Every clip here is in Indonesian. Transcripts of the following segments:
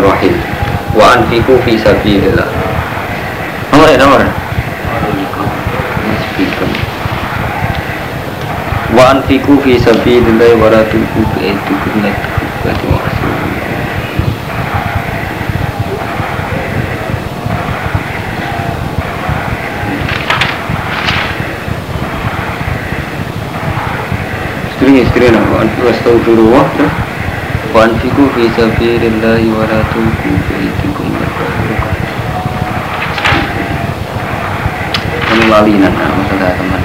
Bismillahirrahmanirrahim. Wa anfiqu fi sabilillah. Nomor ya, nomor. Speaker. Wa anfiqu fi sabilillah wa la tulqu bi aydikum ila tahlukati La tulqu bi aydikum ila tahlukati Ini lalinan nama saudara teman.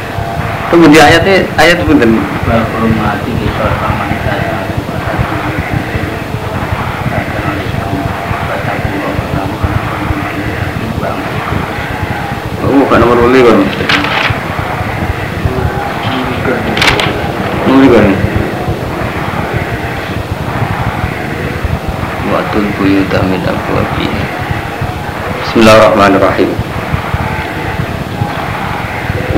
Kemudian ayatnya ayat itu bener. Berhormati di Oh, bukan nomor kan? Nomor uli kan? Buyuta min abwabiha Bismillahirrahmanirrahim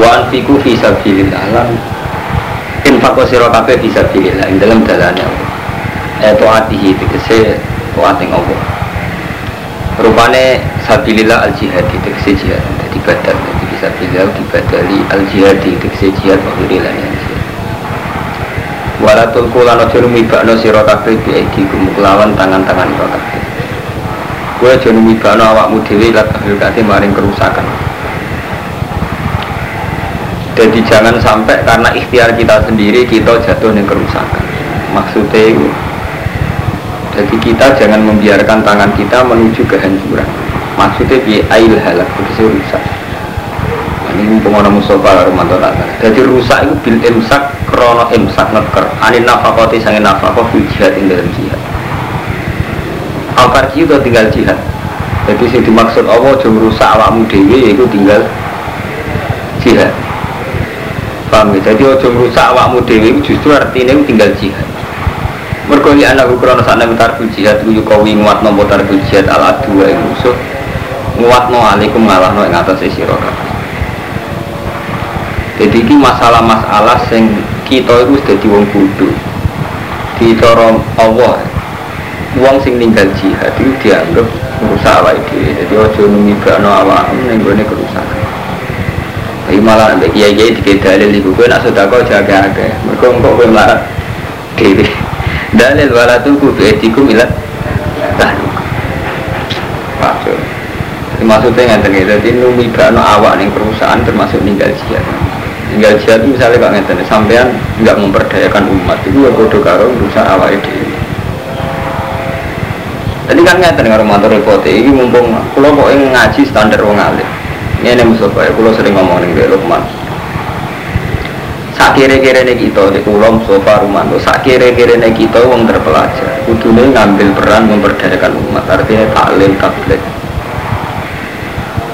Wa anfiku fi sabilillah lan infaqo sira kabeh fi sabilillah ing dalam dalane Allah. Eh taatihi tegese taat ing Allah. Rupane sabilillah al jihad tegese jihad dadi badal dadi sabilillah dibadali al jihad tegese jihad wa lan jihad. Walatul kula aja numibakno sira kabeh bi tangan-tangan kabeh. Kowe aja numibakno awakmu dhewe lan tahlukate maring kerusakan. Jadi jangan sampai karena ikhtiar kita sendiri kita jatuh di kerusakan. Maksudnya itu, jadi kita jangan membiarkan tangan kita menuju kehancuran. Maksudnya bi ail halak rusak. Ini pengono Mustafa Romanto Jadi rusak itu bil imsak krono imsak neker. Anin nafakoti sangin nafakoh jihad ing jihad. Alkarji itu tinggal jihad. Jadi sing dimaksud Allah jom rusak awakmu dewi yaitu tinggal jihad. Paham ya? Jadi ojo merusak awakmu dewi justru artinya tinggal jihad. Mergo li anak ukrono sana tarku jihad ku yukawi nguat nompo tarku jihad ala dua yang musuh nguat no alikum ngalah no yang atas sira. Jadi ini masalah-masalah sing kita itu sudah wong bodoh. Di cara Allah, wong sing ninggal jihad itu dianggap awake dhewe. Jadi ojo numibakno awakmu ning gone kerusakan. Tapi malah nanti kiai kiai tiga dalil ibu gue nak sudah kau jaga jaga. Mereka engkau gue melarat dewi. Dalil walatu ku etikum ilat tahluk. Maksud. Maksudnya terkait. Jadi numi bano awak nih perusahaan termasuk ninggal jihad. Ninggal jihad itu misalnya kok ngeten sampean nggak memperdayakan umat itu ya bodoh karo berusaha awak dewi. Kan ngeten karo motor repot ini mumpung kalau kok ngaji standar wong alim. Ini Mustafa ya, kalau sering ngomong nih Lukman. Sak kira-kira nih kita, di pulau Mustafa Rumanto Sak kira-kira nih kita, wong terpelajar Kudunya ngambil peran memperdayakan umat. Artinya taklim, tablet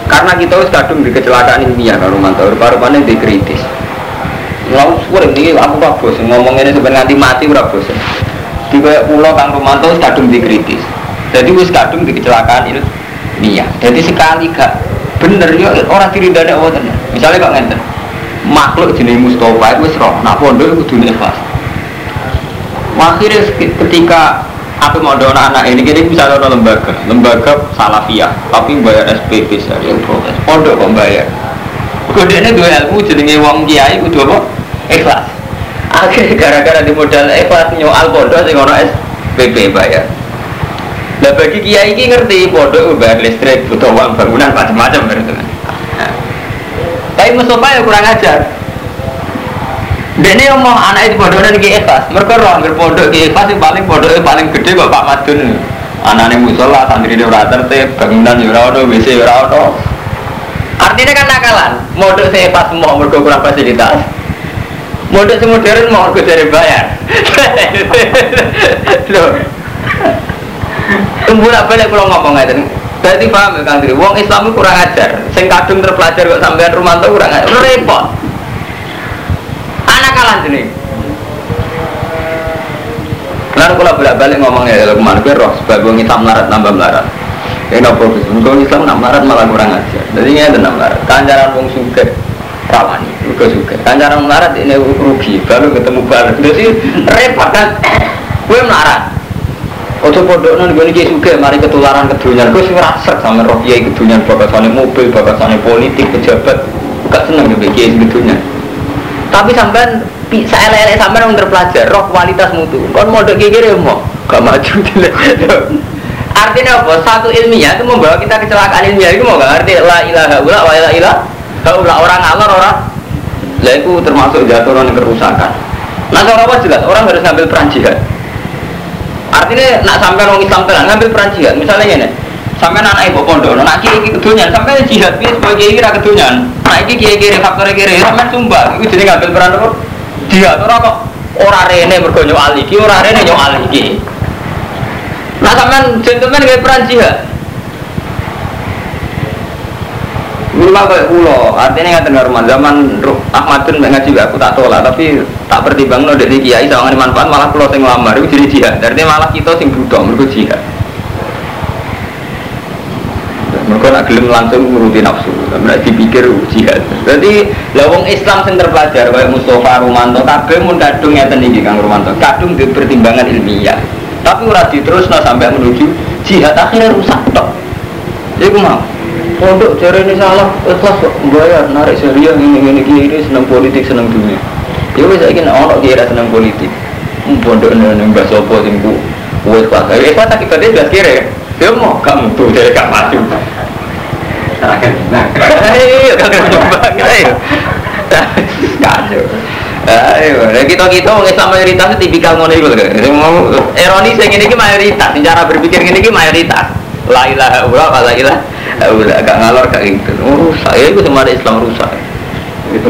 Karena kita harus kadung di kecelakaan ilmiah kalau Rumanto Rupa-rupanya dikritis Lalu suara ini aku gak bosan Ngomong ini sebenarnya nganti mati ora bosan kayak pulau Kang Rumanto kadung dikritis Jadi wis kadung di kecelakaan ilmiah Jadi sekali gak bener ya orang diri dada Allah misalnya kok ngenten makhluk jenis Mustafa itu wis roh nak pondok itu dunia ikhlas. Akhirnya ketika aku mau ada anak ini kita bisa ada lembaga lembaga salafiyah tapi bayar SPP sehari proses pondok kok bayar kemudian dua ilmu jenenge wong kiai itu apa? Ikhlas. Akhirnya gara-gara di modal ikhlas nyoal pondok sing ono SPP bayar Nah bagi kiai ini ngerti bodoh bayar listrik, butuh uang bangunan macam-macam berarti. Nah. Tapi Mustafa ya kurang ajar. Ini ngomong anak itu bodoh dan ikhlas. Mereka roh hampir bodoh ikhlas yang paling bodoh paling gede kok Pak Madun. Anaknya musola, santri dia ora tertib, bangunan ya ora ono, WC ya ora ono. Artinya kan nakalan. Modok saya pas mau mergo kurang fasilitas. Modok si modern mau mergo dari bayar. Loh. Tembulak balik kalau ngomong aja Berarti paham ya Kang Diri, Wong Islam itu kurang ajar. Sing kadung terpelajar kok sampean Rumanto kurang ajar. Repot. Anak kalah sini Lalu kalau bolak balik ngomongnya kalau ke mana gue roh sebagai wong Islam melarat nambah melarat. Ini nopo Wong Islam nak melarat malah kurang ajar. Jadi ini ada melarat. Kanjaran wong suge rawani juga suge Kanjaran melarat ini rugi baru ketemu baru Jadi repot kan? Gue melarat Ojo pondok nang gone kiai sugih mari ketularan kedunyan. Gue sing rasek sama roh kiai kedunyan bakasane mobil, bakasane politik, pejabat. Gak seneng ya kiai kedunyan. Tapi sampean bisa elek-elek sampean wong terpelajar roh kualitas mutu. Kon mondok kiai kiri mau gak maju Artinya apa? Satu ilmiah itu membawa kita kecelakaan ilmiah itu mau gak arti la ilaha illa wa la ilaha illa orang ngalor orang lah itu termasuk jatuh kerusakan. Nah cara apa jelas orang harus ngambil peran jihad. Artinya nak sampai orang Islam tenan ngambil peran jihad. Misalnya ini, sampai anak ibu pondok, nak kiri kiri kedunyan, sampai jihad dia sebagai kiri kiri kedunyan. Nah ini kiri kiri faktor kiri, sampai sumpah, itu jadi ngambil peran apa? Jihad orang kok orang rene bergonyo ali, ki orang rene nyok ali ki. Nah sampai gentleman ngambil peran jihad. Minimal kayak pulau, artinya nggak dengar zaman Ahmadun ngaji aku tak tolak, tapi tak pertimbang no dari kiai sama manfaat malah pulau sing lamar itu jadi jihad. Artinya malah kita sing budak mereka jihad. Mereka nak gelem langsung menuruti nafsu, mereka dipikir jihad. Jadi lawang Islam sing terpelajar kayak Mustafa Rumanto, kabeh mun kadung ngeten iki Kang Rumanto, kadung di pertimbangan ilmiah. Tapi ora terus sampai menuju jihad akhirnya rusak tok. Jadi mau pondok cara ini salah ikhlas kok. Bayar narik syariah ini ini kiri senang politik senang dunia ya saya kira orang kira senang politik hmm, pondok ini bahasa apa sih bu buat pas eh pas tak kita dia kira dia mau kamu tuh jadi kamu maju. Nah ayo kagak coba ayo kacau Ayo, kita kita orang Islam mayoritas itu tipikal ngono itu Mau ironis yang ini mayoritas, cara berpikir ini mayoritas. La ilaha illallah wa la ilaha agak ngalor kayak gitu oh, rusak ya itu semua Islam rusak itu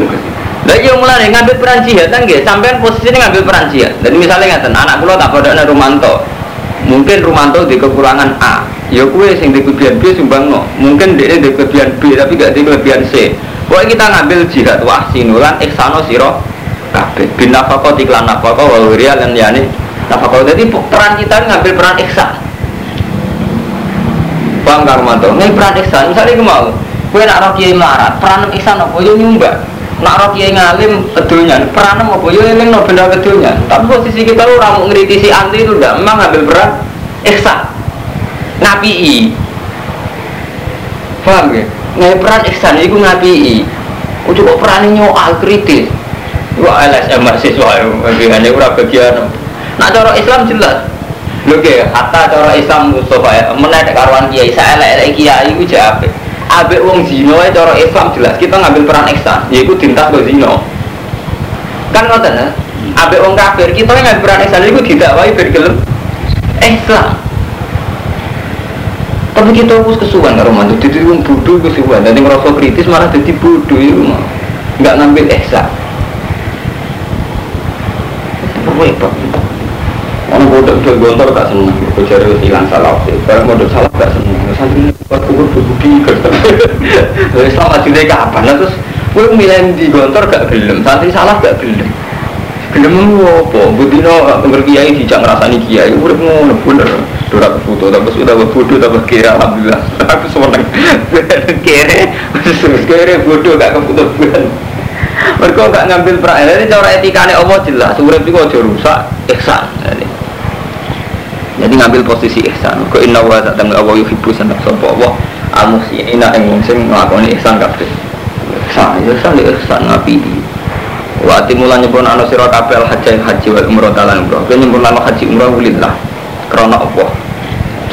Lah iya mulai ngambil peran jihad kan nggih, sampean posisinya ngambil peran jihad. Jadi misalnya ngaten, anak kula tak padha Rumanto. Mungkin Rumanto di kekurangan A. Ya kue sing di kelebihan B no. Mungkin dia di kelebihan B tapi gak di kelebihan C. Pokoknya kita ngambil jihad wah sinulan iksano siro kabeh bin nafaqah iklan nafaqah wa wiriya lan yani nafaqah. Jadi peran kita ngambil peran ihsan. Paham Kang? Ini peran ihsan, misalnya mau Gue nak roh kiai melarat, peran ihsan apa? Yo nyumbang Nak roh kiai ngalim kedunya, peran apa? Yo eling no benda kedunya Tapi posisi kita lu ramu ngeritisi anti itu udah Memang ngambil peran ihsan. Ngapi Paham ya? Ngai peran ihsan itu ngapi Oh coba peran nyoal kritis. Wah LSM mahasiswa, hanya ura bagian Nah cara Islam jelas Oke, hatta cara Islam Mustafa ya, menaik karuan kiai, saya elek kiai itu jabe. Abe wong zino ya cara Islam jelas kita ngambil peran ihsan, yaitu dintas ke zino. Kan ngoten ya? Abe wong kafir kita ngambil peran ihsan itu didakwai bergelem Islam. Tapi kita harus kesuwan karo mantu, jadi wong bodoh kesuwan, dan yang ngerasa kritis malah jadi bodoh itu mah. Enggak ngambil ihsan. Repot. Bodoh itu gontor gak seneng, kejar hilang salah sih. Barang bodoh salah gak seneng. Santri buat kubur berbudi Islam hasilnya kapan? Terus gue milih di gontor gak gelem, santri salah gak gelem. Gelem apa? Budino berkiai dijak ngerasani kiai, udah mau bener. Dora foto, tapi sudah bodoh, tapi kira alhamdulillah. Aku seneng. Kere, kere bodoh gak keputus Mereka gak ngambil peran. Jadi cara etikanya Allah jelas. Urip itu aja rusak, ihsan. Jadi ngambil posisi ihsan. Kau inna wa tangga Allah yuhibbu sandak sopa Allah. Al-muhsinina yang sing ngelakoni ihsan kabeh. Ihsan, ihsan, ihsan ngapi. Wa timulan nyebun anu sira kabeh haji haji wal umroh talan umroh. Kau nyebun anu haji umroh ulillah. Karena Allah.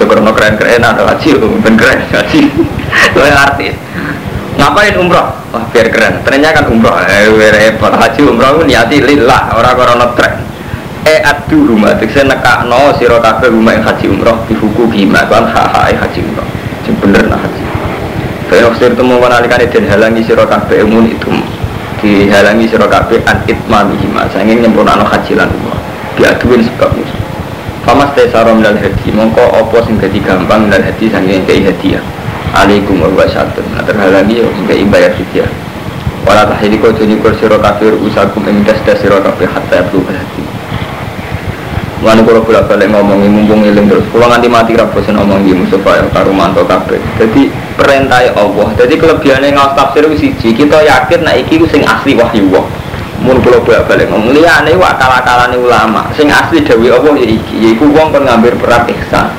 Karena keren-keren ada haji, ben keren haji. Itu artis. Ngapain umroh? Wah biar keren. Ternyata kan umroh. Eh repot haji umroh niati lillah orang karena tren e adu rumah saya nekak no siro kafe rumah yang haji umroh di hukum gimana kan haha haji umroh. Sing bener nah haji. Saya waktu itu mau menalikan dan halangi siro kafe umun itu. Dihalangi siro kafe an itmami saya ingin nyempurna no haji lan umroh. Diaduin sebab musuh Famas tesarom dan hadi. Mongko opo sing dadi gampang dan hadi saking kei hadiah. Alaikum warahmatullahi nah terhalangi yo kei bayar hadiah. Wala kau tunjuk siro kafir usakum ing das siro kafe hatta yablu hadi Lalu kalau bolak balik ngomongi mumpung iling terus, kalau nganti mati raposin ngomong di Mustafa ya karu manto kafe. Jadi perintah Allah. Jadi kelebihannya ngawas tafsir itu siji. Kita yakin nah iki sing asli wahyu Allah. Mun kula balik ngomong liyane wa akal-akalane ulama. Sing asli dewi Allah ya iki, yaiku wong kon ngambil peran ihsan.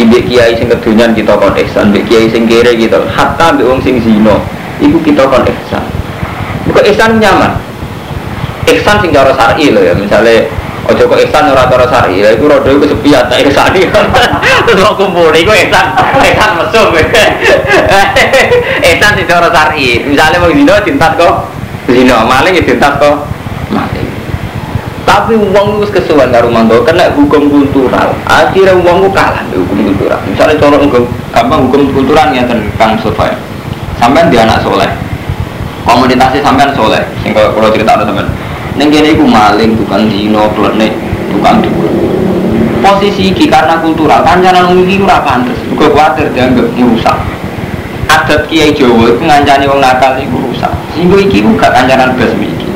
Timbek kiai sing kedunyan kita kon ihsan, mbek kiai sing kere kita, hatta mbek wong sing zina, iku kita kon ihsan. Bukan ihsan nyaman. Ihsan sing cara syar'i lho ya, misalnya Ojo kok ihsan ora cara syar'i, lha iku rodo iku sepi tak ihsan Terus kok kumpul iku ihsan, ihsan mesum. ihsan sing cara syar'i. Misale wong zina dintat kok zina maling ya dintas kok maling. Tapi uang itu kesuwan karo mantu kena hukum kultural. Akhirnya uang itu kalah hukum kultural. Misalnya contoh hukum gampang hukum kultural yang kang survei sampai dia anak soleh. Komunitasnya sampai soleh. Sehingga kalau cerita sampai neng kene iku maling tukang dino klenik tukang dukun posisi iki karena kultural kancanan iki ora pantes. Juga khawatir dianggap merusak adat kiai Jawa itu ngancani wong nakal itu rusak. Sehingga iki gak kancanan belas iki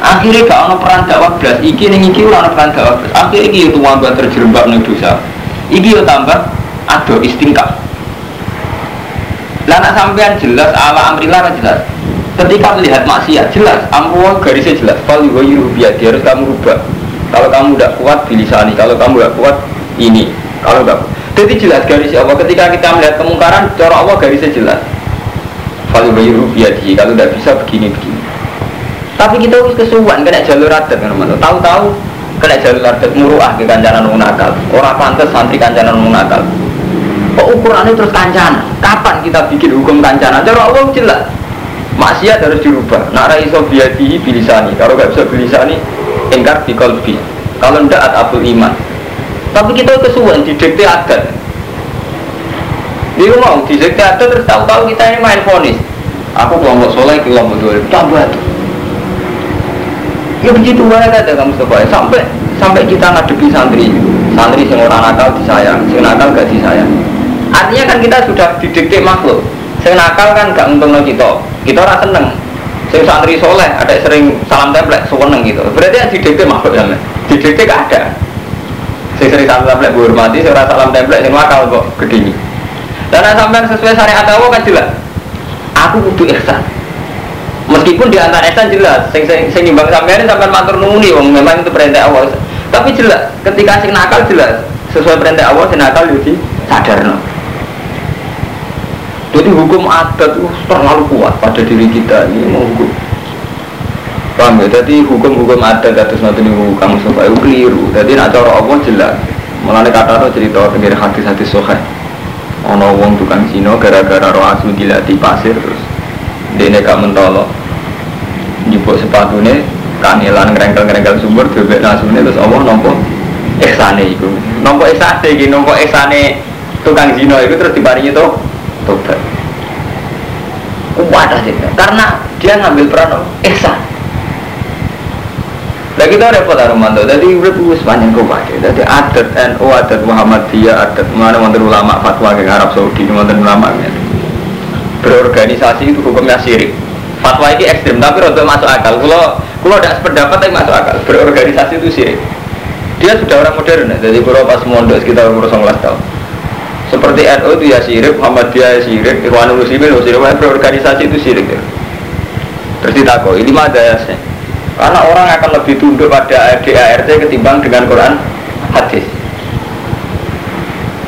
akhirnya gak ada peran dakwah belas iki ning iki ora ada peran dakwah belas akhirnya iki itu wabah terjerembab ning dosa. Iki yo tambah ada istingkah. Lah sampean jelas ala amrillah jelas ketika melihat maksiat jelas amruh garisnya jelas kalau yuhu biar harus kamu rubah kalau kamu tidak kuat bilisani kalau kamu tidak kuat ini kalau tidak jadi jelas garis Allah ketika kita melihat kemungkaran cara Allah garisnya jelas. Kalau bayu biadi kalau tidak bisa begini begini. Tapi kita harus kesuwan kena jalur adat kan Tahu-tahu kena jalur adat muruah ke kancanan wong nakal. Orang pantas santri kancanan wong nakal. Kok ukurannya terus kancanan? Kapan kita bikin hukum kancanan? Cara Allah jelas. Maksiat harus dirubah. Nara iso biadi bilisani. Kalau nggak bisa bilisani, ingkar di kolbi. Kalau tidak abul iman. Tapi kita kesuwen di dikte adat. Dia mau di dikte adat terus tahu-tahu kita ini main fonis. Aku kelompok soleh, kelompok dua tambah tuh. Ya begitu banyak ada kamu Mustafa sampai sampai kita ngadepi santri santri yang orang nakal disayang, yang nakal gak disayang. Artinya kan kita sudah didikte makhluk. Sing nakal kan gak untung kita. Kita rasa seneng. Sing santri soleh ada sering salam template, seneng gitu. Berarti yang didikte makhluk ya. Didikte gak ada. Sing sering salam template hormati, sing rasa salam template sing nakal kok gede Dan sampai sesuai syariat Allah kan jelas. Aku butuh ihsan. Meskipun di antara ihsan jelas, sing sing, sing nimbang sampean sampai matur nuni, wong memang itu perintah Allah. Tapi jelas, ketika sing nakal jelas sesuai perintah Allah, sing nakal sadar no. Jadi hukum adat itu terlalu kuat pada diri kita ini mau hukum. Paham ya? Jadi hukum-hukum adat atas nanti nih kamu supaya keliru. Jadi nak cara Allah jelas. Mulai kata itu cerita tentang hadis-hadis sohe. Ono wong tukang Cina gara-gara roh asu dilatih pasir terus dia gak mentolo. Nyebut sepatunya kangelan ngerengkel-ngerengkel sumber bebek nasune terus Allah nompo ihsane itu. Nompo ihsane iki nompo ihsane tukang Cina itu terus diparingi tuh tobat. Kuat aja karena dia ngambil peran ihsan Nah kita repot Armando, jadi urip wis panjang kok pakai. Jadi adat NU, adat Muhammadiyah, adat mana wonten ulama fatwa ke Arab Saudi, wonten ulama ya. Berorganisasi itu hukumnya syirik. Fatwa ini ekstrim, tapi untuk masuk akal. Kalau kalau tidak sependapat tapi masuk akal. Berorganisasi itu syirik. Dia sudah orang modern, jadi kalau pas mondok sekitar umur 19 tahun. Seperti NU itu ya syirik, Muhammadiyah ya syirik, Ikhwanul Muslimin ya syirik, berorganisasi itu syirik. Terus ditakoi, ini mana ya karena orang akan lebih tunduk pada DART ketimbang dengan Quran hadis.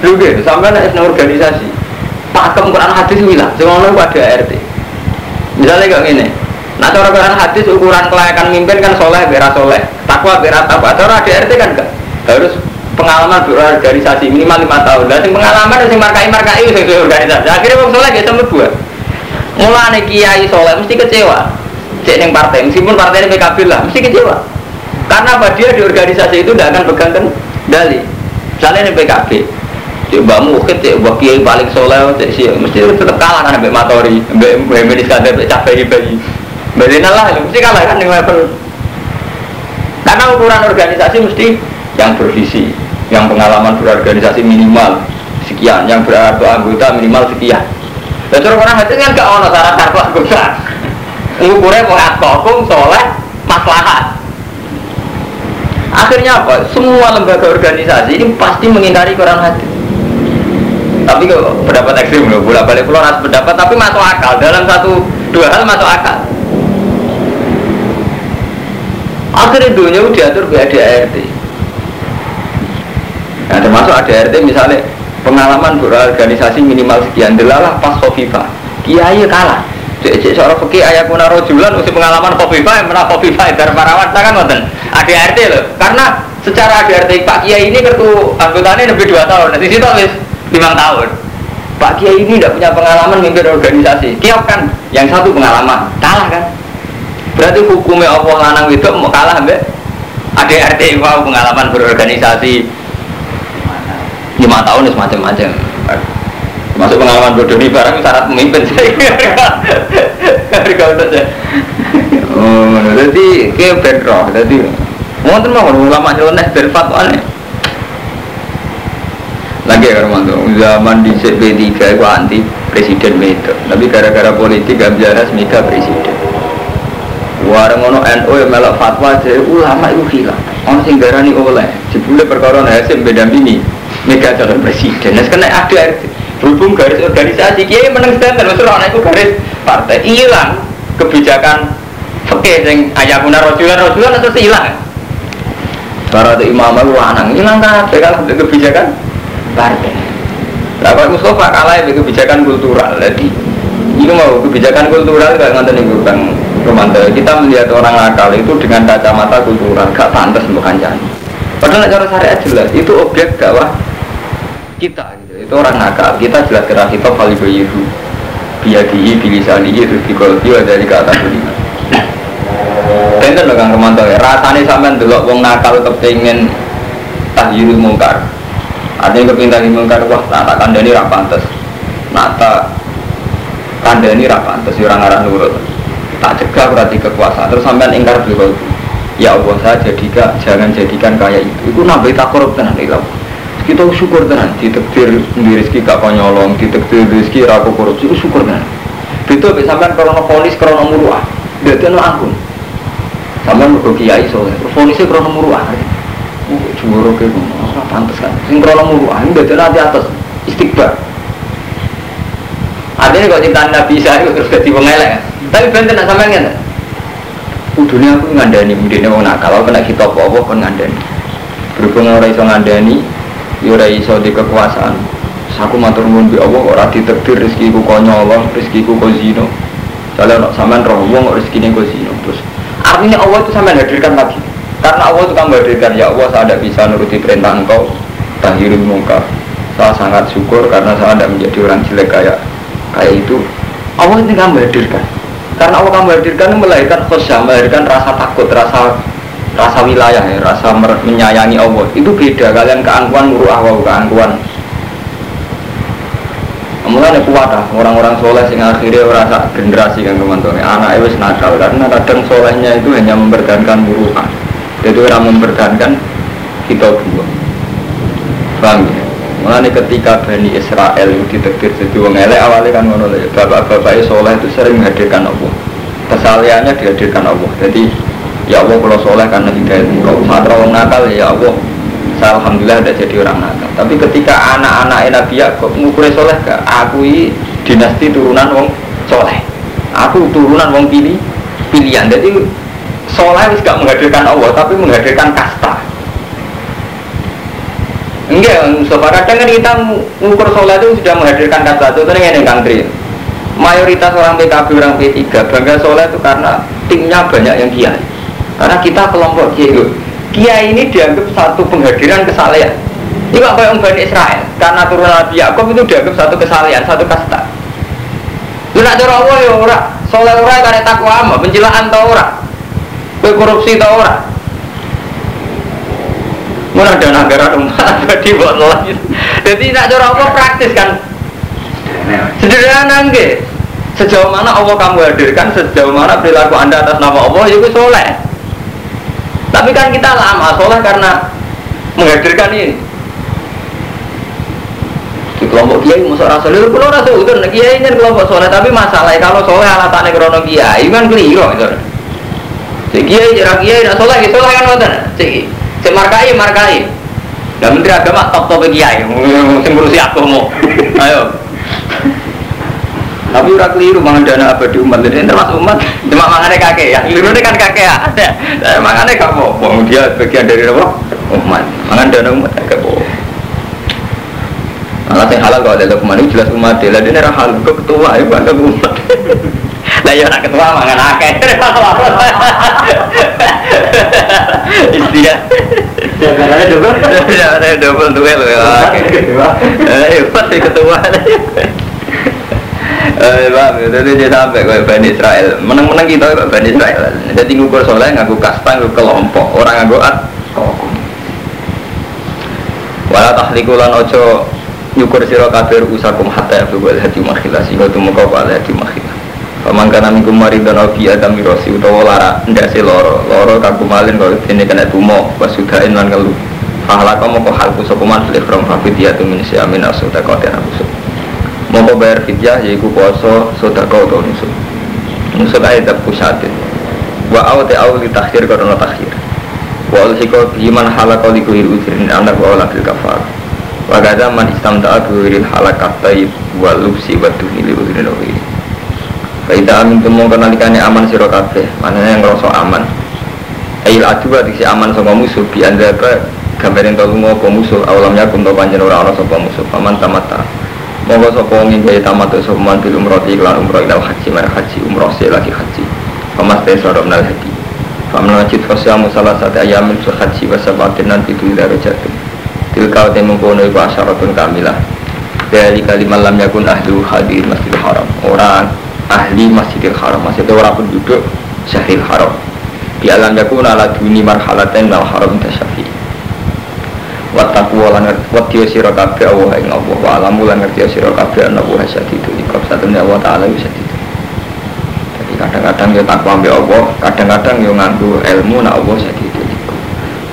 Gitu, sampai naik organisasi. Pakem Quran hadis wilah, semua pada ART. Misalnya kayak gini, nah cara Quran hadis ukuran kelayakan mimpin kan soleh, beras soleh, takwa beras takwa. Cara ART kan enggak, harus pengalaman berorganisasi minimal lima tahun. Dan pengalaman sing markai markai sing organisasi. Akhirnya wong soleh gak sempat buat. Mulane kiai soleh mesti kecewa cek neng partai meskipun partai ini PKB lah mesti kecewa karena apa dia di organisasi itu tidak akan pegang kendali misalnya ini PKB cek mbak Mukit, cek mbak Kiai paling soleh cek sih mesti tetap kalah kan mbak Matori mbak Muhammad Iskandar mbak Capek bayi mbak lah mesti kalah kan dengan level karena ukuran organisasi mesti yang bervisi yang pengalaman berorganisasi minimal sekian yang anggota minimal sekian dan orang hati kan gak ono syarat syarat anggota Ngukurnya mau atkokum soleh maslahat. Akhirnya apa? Semua lembaga organisasi ini pasti mengingkari Quran hadis. Tapi kok pendapat ekstrim loh, bolak balik pulau harus pendapat, tapi masuk akal dalam satu dua hal masuk akal. Akhirnya dunia diatur di Nah termasuk ADART misalnya pengalaman berorganisasi minimal sekian delalah pas Kofifa. Kiai kalah. Cek cek seorang fakir ayah kuna rojulan usia pengalaman Kofifa yang pernah Kofifa dari parawan kan ngoten. ADART loh. Karena secara ADART Pak Kiai ini kartu anggotanya lebih dua tahun. Nanti situ habis lima tahun. Pak Kiai ini tidak punya pengalaman memimpin organisasi. Kiai kan yang satu pengalaman kalah kan. Berarti hukumnya Allah lanang itu mau kalah mbak? Ada RT wow pengalaman berorganisasi lima tahun semacam-macam. Masuk pengalaman bodoh ini barang syarat pemimpin saya. Harga saja. Oh, jadi kayak bedroh. Jadi mau tuh mau ulama nyeleneh dari fatwa nih. Lagi ya Romanto, zaman di CP3 itu anti presiden itu. Tapi gara-gara politik gak bisa Mika presiden. Warang ono NU yang melok fatwa jadi ulama itu hilang. Ono sing garani oleh. Jebule perkara hasil beda bini. Mega calon presiden. Nah, kena ada berhubung garis organisasi kiai menang standar maksud orang itu garis partai hilang kebijakan fakir yang ayah guna rojulan rojulan itu hilang. Para imam itu lanang hilang kan kalau kebijakan partai. Lah Pak Mustafa kalah ya kebijakan kultural. Jadi ini mau kebijakan kultural gak ngonten nih bang Romanto. Kita melihat orang nakal itu dengan kacamata kultural gak pantas untuk kancani. Padahal cara syariat jelas itu objek dakwah kita gitu. Itu orang nakal. Kita jelas kira kita kali bayiru biadihi bilisanihi terus dikolbi dari ke atas lima. Enten lho Kang Romanto ya. Rasane sampean delok wong nakal kepengin tahyirul mungkar. Artinya kepingin tahyirul mungkar wah tak tak kandani ra pantes. Nah tak kandani ra pantes ya orang arah nurut. Tak cegah berarti kekuasaan terus sampean ingkar bil Ya Allah saya jadikan jangan jadikan kayak itu. Itu nambah korup tenan ilau. Kita syukur tenan ditektir di rezeki gak konyolong, ditektir rezeki ra korupsi itu syukur tenan. Itu sampean kalau polis krono muruah. Dadi ono ampun. Sampean mergo kiai soleh, terus polisnya krono muruah. Oh, jumuro ke ora pantes kan. Sing krono muruah dadi nanti atas istighbar. Ada kok cinta Nabi Isa itu terus jadi pengelek kan. Tapi benten nak sampean ngene. Kudune aku ngandani mudine wong nakal, kena kita apa-apa kon ngandani. Berhubung ora iso ngandani, ora iso di kekuasaan. Aku matur nuwun bi Allah ora ditakdir rezekiku konyol, rezekiku kok zino. Soalnya nak sampean roh wong rezekine kok. Terus artinya Allah itu sampean hadirkan lagi. Karena Allah itu kan hadirkan ya Allah saya tidak bisa nuruti perintah engkau tahirul mungkar. Saya sangat syukur karena saya tidak menjadi orang jelek kayak kayak itu. Allah itu kan hadirkan. Karena Allah kamu hadirkan melahirkan khosyah, melahirkan rasa takut, rasa rasa wilayah ya, rasa menyayangi Allah. Itu beda kalian keangkuhan muruah wow, keangkuhan. Mulanya kuat lah orang-orang soleh sing akhirnya rasa generasi kan teman-teman anak itu nakal karena kadang solehnya itu hanya mempertahankan muruah itu orang mempertahankan kita dua paham ya? Mulanya ketika Bani Israel itu ditekdir jadi wong elek awalnya kan ngono ya bapak-bapak soleh itu sering menghadirkan Allah kesaliannya dihadirkan Allah jadi ya Allah kalau soleh karena hidayat engkau saat orang nakal ya Allah saya alhamdulillah ada jadi orang nakal. Tapi ketika anak-anak Nabi ngukurnya soleh gak? Aku ini dinasti turunan wong soleh. Aku turunan wong pilih pilihan. Jadi soleh itu gak menghadirkan Allah tapi menghadirkan kasta. Enggak Mustafa kadang kan kita mengukur soleh itu sudah menghadirkan kasta. Itu kan yang kantri mayoritas orang PKB orang P3 bangga soleh itu karena timnya banyak yang kiai karena kita kelompok kiai kiai ini dianggap satu penghadiran kesalehan ini kok kayak Bani Israel karena turunan Nabi Yakub itu dianggap satu kesalehan satu kasta lu nak cara Allah ya ora soleh ora karena takwa ama pencilaan tau ora korupsi tau ora Mun ada negara rumah jadi buat lagi. Jadi nak cara apa praktis kan? Sederhana nggih. Sejauh mana Allah kamu hadirkan, sejauh mana perilaku anda atas nama Allah, itu soleh. Tapi kan kita lama soleh karena menghadirkan ini. Di kelompok kiai musuh rasul itu kalau rasul itu kiai ini kelompok soleh tapi masalahnya kalau soleh alasannya krono kiai kan keliru itu. Si kiai jarak kiai nak soleh soleh kan nonton. Si si markai markai. Dan menteri agama top top kiai, ngurusi aku mau. Ayo. Tapi ora keliru mangan dana abadi umat. Jadi termasuk umat. Cuma mangannya kakek ya. Keliru kan kakek ya. Ada. Nah, mangannya gak apa-apa. Dia bagian dari apa? Umat. Mangan dana umat gak apa-apa. Malah yang halal kalau ada dokumen ini jelas umat. Lah dia ora halal kok ketua ya bukan umat. Lah ya ketua mangan akeh. Istilah. Jagaranya double. Ya ada double tuh ya. Oke. Eh, pasti ketua. Eh, jadi dia sampai kayak Bani Israel. Menang-menang kita kayak Bani Israel. Jadi ngukur soleh, ngaku kasta, ngaku kelompok. Orang ngaku at, Wala tahlikulan ojo Nyukur siro kafir usakum hatta ya Fubal hati makhilah Sehingga tu muka wala hati makhilah Paman kana minggu mari dan obi adam mirosi utawa lara ndak si loro loro kaku malin kalau ini kena tumo wasudain lan ngelu. Fahala kamu kok halku sokuman fil ikram fafidiyatu min siyamin asuta koten Mau bayar fidyah yaitu poso sodako atau nusuk Nusuk ayat tak pusatin Wa aw te aw li takhir karena takhir Wa al hiko biman halaka li kuhir ujirin anak wa ala bil kafar. Wa gada man istamta'a kuhiril halakat taib Wa lupsi wa duhni li ujirin ujirin Kaita amin temu kenalikane aman siro kabeh Mana yang ngerasa aman. Ail adu si aman sama musuh Bi anda ke gambarin tolu ngopo musuh Awalamnya kumto panjen ora ana sapa musuh. Paman tamata Monggo sapa wong gawe tamat sapa man bil umroh iklan umroh ilal haji mar haji umroh se lagi haji. Pamas te soro menal haji. Paman wajib fasyamu salah satu ayamin fil haji wa sabatin nanti tu ila rajatun. Tilka te mengkono iku asyaratun kamilah. Dari kalimat lam yakun ahlu hadir masjidil haram. Orang ahli masjidil haram maksudnya orang penduduk syahril haram. Di alam yakun ala duni marhalaten wal haram tasyafi wataku lan ngerti sira kabeh Allah ing Allah. Wa alamu lan ngerti sira kabeh ana wa sadidu ikab satune Allah taala wis sadidu jadi kadang-kadang yo takwa mbek Allah kadang-kadang yo nganggo ilmu nak Allah sadidu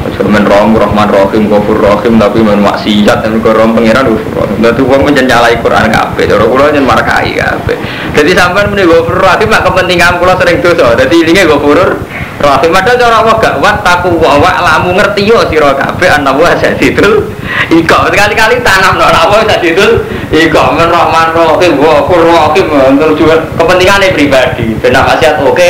ikab aja men roh rahman rahim ghafur rahim tapi men maksiat dan kok rom pangeran ghafur rahim. Dadi wong men nyalai Quran kabeh. Cara kula nyen markai kabeh. Jadi sampean muni ghafur rahim mak kepentingan kula sering dosa. Dadi ilinge ghafur Rahim. Ada cara Allah gak wat taku wa wa lamu ngerti yo sira kabeh ana wa sadidul iko. Sekali-kali tanam no wa sadidul iko. Men rahman rahim wa kur rahim untuk juga kepentingannya pribadi. Benar wasiat oke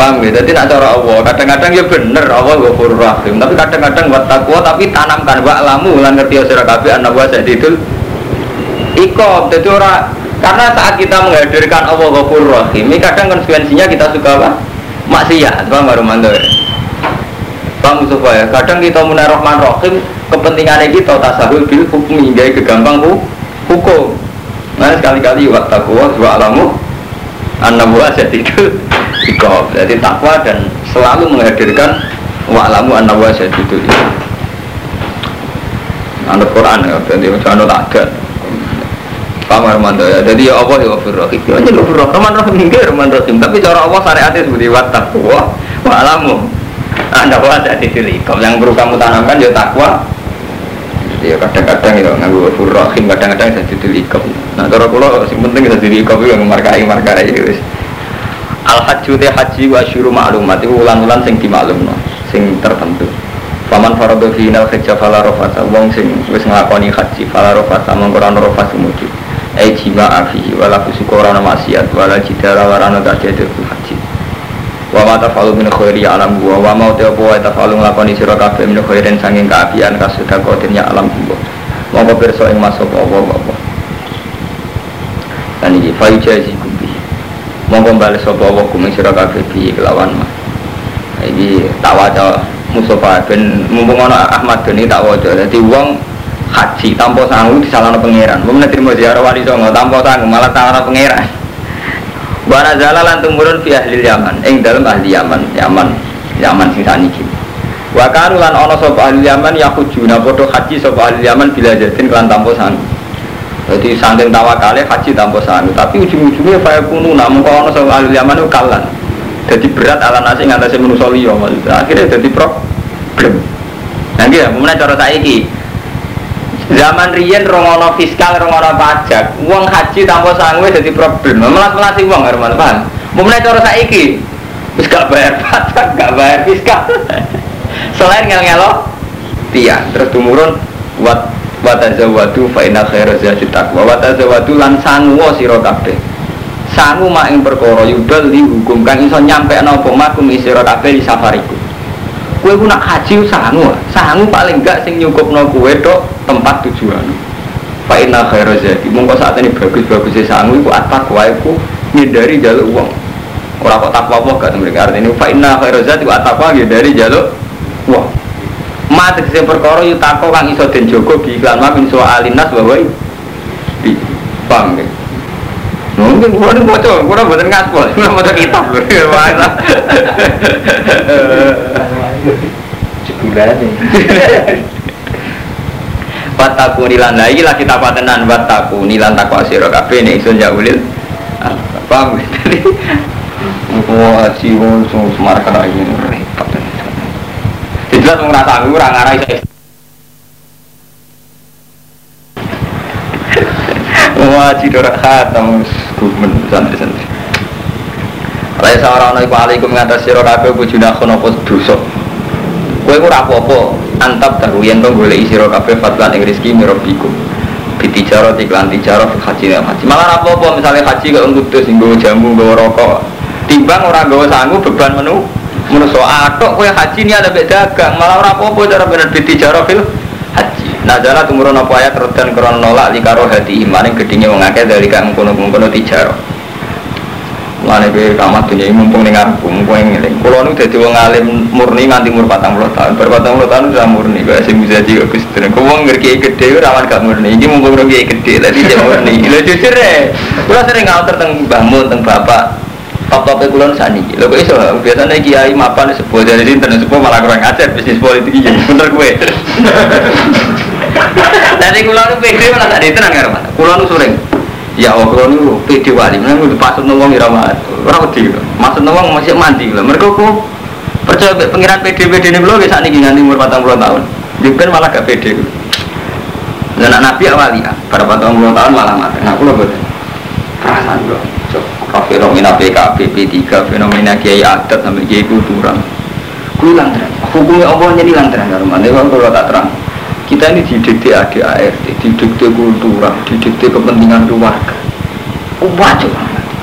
Paham ya? Jadi nak cara Allah, kadang-kadang ya bener Allah ghafur rahim, tapi kadang-kadang buat takwa tapi tanamkan wa lamu lan ngerti sira kabeh ana wa sadidul iko jadi orang karena saat kita menghadirkan Allah Ghafur Rahim, ini kadang konsekuensinya kita suka apa? Maksiat, Bang Marumanto ya. Bang Mustafa ya, kadang kita mulai Rahman Rahim, kepentingannya kita tasahul bil hukum hingga kegampang hu, hukum. Nah sekali-kali wa taqwa wa alamu annahu asad itu ikob. Jadi takwa dan selalu menghadirkan wa alamu annahu asad itu. Anut Quran ya, jadi macam tak ada. Pak Marmanto ya. Jadi ya Allah ya Ghafur Rahim. Ya aja Ghafur Rahim. Rahman Rahim enggak Rahman Rahim. Tapi cara Allah syariatnya seperti wat takwa wa alamu. Anda wa dipilih. Kalau yang perlu kamu tanamkan ya takwa. Ya kadang-kadang ya nganggu Ghafur Rahim. Kadang-kadang jadi dilikop. Nah cara kula sing penting jadi dilikop itu markai markai ya. Al hajju te haji wa syuru ma'lumat itu ulan-ulan sing dimaklumno, sing tertentu. Paman faradu fi nal hajja fala rafasa wong sing wis nglakoni haji fala rafasa mongko ora rafasa mujud ai jima afihi wala ana maksiat wala jidara ora ana tajid haji. Wa ma tafalu min khairi alam wa wa ma ta apa tafalu nglakoni sira kabeh min khairin sanging kaapian kasuda kotin ya alam gua monggo pirsa ing masuk apa apa dan iki fa jazi monggo bales sapa apa kuming sira kabeh bi kelawan mah iki tak waca Mustafa ben mumpung ana Ahmad ini tak waca. Dadi wong haji tanpa sanggup di salah pangeran mau terima ziarah wali songo tanpa sanggup malah salah pangeran. Wana zala lan tumurun fi ahli Yaman ing dalam ahli Yaman Yaman Yaman sing saniki Wa kanu lan ana sapa ahli Yaman yahujuna padha haji sapa ahli Yaman bila jadin kelan jadi saking tawakale haji tanpa sanggup tapi ujung-ujungnya kaya kunu namun kalau sapa ahli Yaman itu kalan jadi berat ala nasi ngatasi manusia liya akhirnya jadi problem. Gitu ya cara saiki? Zaman riyen rongono fiskal, rongono pajak, uang haji tanpa sanggup jadi problem. Melas melasi uang Herman, paham? Mulai cara saiki, gak bayar pajak, gak bayar fiskal. Selain ngel ngelo, tiang. Terus tumurun buat wa tazawwadu fa inna khairaz zadi taqwa. Wa tazawwadu lan sangu sira kabeh. Sangu mak ing perkara yudal li hukum. Kang iso nyampe ana apa makum sira kabeh di safariku. Kowe ku nak haji sangu. Sangu paling enggak sing nyukupno kowe tok tempat tujuan. Fa inna khairaz zadi mongko saat ini bagus-bagus sangu iku at-taqwa iku ngindari jaluk uang ora kok takwa apa gak mereka artinya fa inna khairaz zadi wa at-taqwa ngindari jaluk uang ma tegese perkara yu tako kang iso den jaga bi iklan ma min alinas bahwa di paham ya Mungkin gua ini bocor, gua buatan ngaspol, gua buatan kitab loh. Sebulan nih. Wataku nilan lagi lah kita patenan wataku nilan takwa siro kafe nih isun jauhlil. Paham ya? Mau haji, mau semar kena ini. Jelas ngerasa aku orang arah itu. Wah, cidora khatam gumen santri-santri. Lai seorang nabi alaikum ngatas sira kabeh bojone kono apa dosa. Kowe ora apa-apa, antap tahu yen to golek sira kabeh fatwan ing rezeki mirabiku. Bitijaro iklan tijaro haji nek haji. Malah apa-apa misalnya haji kok ngudus nggo jamu nggo rokok. Timbang ora nggawa sangu beban menu Menurut atok kowe haji ini ada dagang malah ora apa-apa cara bener bitijaro fil haji. Nazala tumurun apa ayat redan krono nolak likaro hati iman yang gedine wong akeh dari kang mengkono-mengkono tijaro. Mulane kowe kamat dunya mumpung ning ngarepku, mumpung ngeling. Kula nu dadi wong alim murni nganti umur 40 tahun. Bar 40 tahun sudah murni kok sing bisa juga Gus Dur. Wong ngerti gede ora gak murni. Iki mumpung ngerti gede tadi dia murni. Lho jujur e. Kula sering ngatur teng Mbah Mun teng Bapak. Top-tope kula saniki. Lho kok iso biasanya kiai mapan sebuah dari sinten sebuah malah kurang ajar bisnis politik iki. Bener kowe. Dari kula nu pede malah tak ditenan karo Mas. Kula nu sering Ya Allah, kalau nu pede wali, mana udah pasut nongong irama, orang wedi, masuk nongong masih mandi lah. Mereka ku percaya pengiran pede ini belum bisa nih nganti umur 40 tahun. Jika malah gak. Dan anak nabi awali ya, pada 40 tahun malah mati. Nah, aku loh perasaan gue. Fenomena PKB, P3, fenomena kiai adat sampai kiai kultural. Kulang terang. Hukumnya Allah jadi lantaran kalau mana kalau tak terang kita ini didikte ADART, didikte kultural, didikte kepentingan keluarga. Wajib.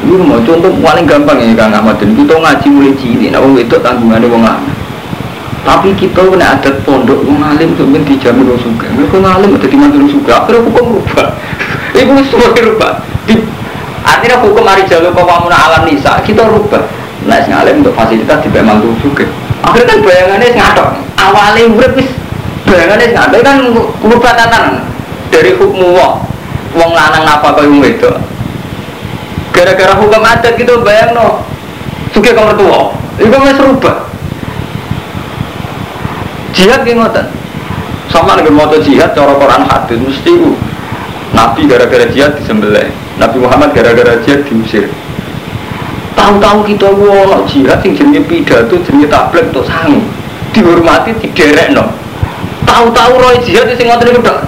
Ini mau contoh paling gampang ya Kang Ahmad dan kita ngaji mulai cilik, nah wong tanggungannya wong alim. Tapi kita kena adat pondok wong alim ben dijamin wong suka. Mereka ngalim ada di mantu suka. Akhirnya hukum rubah. Ibu semua rubah. Artinya hukum hari jalur kawamuna alam nisa? Kita rubah. Nah, ngalim untuk fasilitas di mantu suka. Akhirnya kan bayangannya ngatok. Awalnya urip wis bayangannya sampai kan merubah tatanan dari hukum wong. Wong lanang apa kau yang itu gara-gara hukum adat gitu bayang no suka kamu tua itu masih serubah jihad gimana sama dengan motor jihad cara Quran hadis mesti Nabi gara-gara jihad disembelih Nabi Muhammad gara-gara jihad diusir tahu-tahu kita wong jihad sing jenenge pidato jenenge tablet untuk sangu dihormati diderek no tahu-tahu roy jihad sing ngoten niku tok.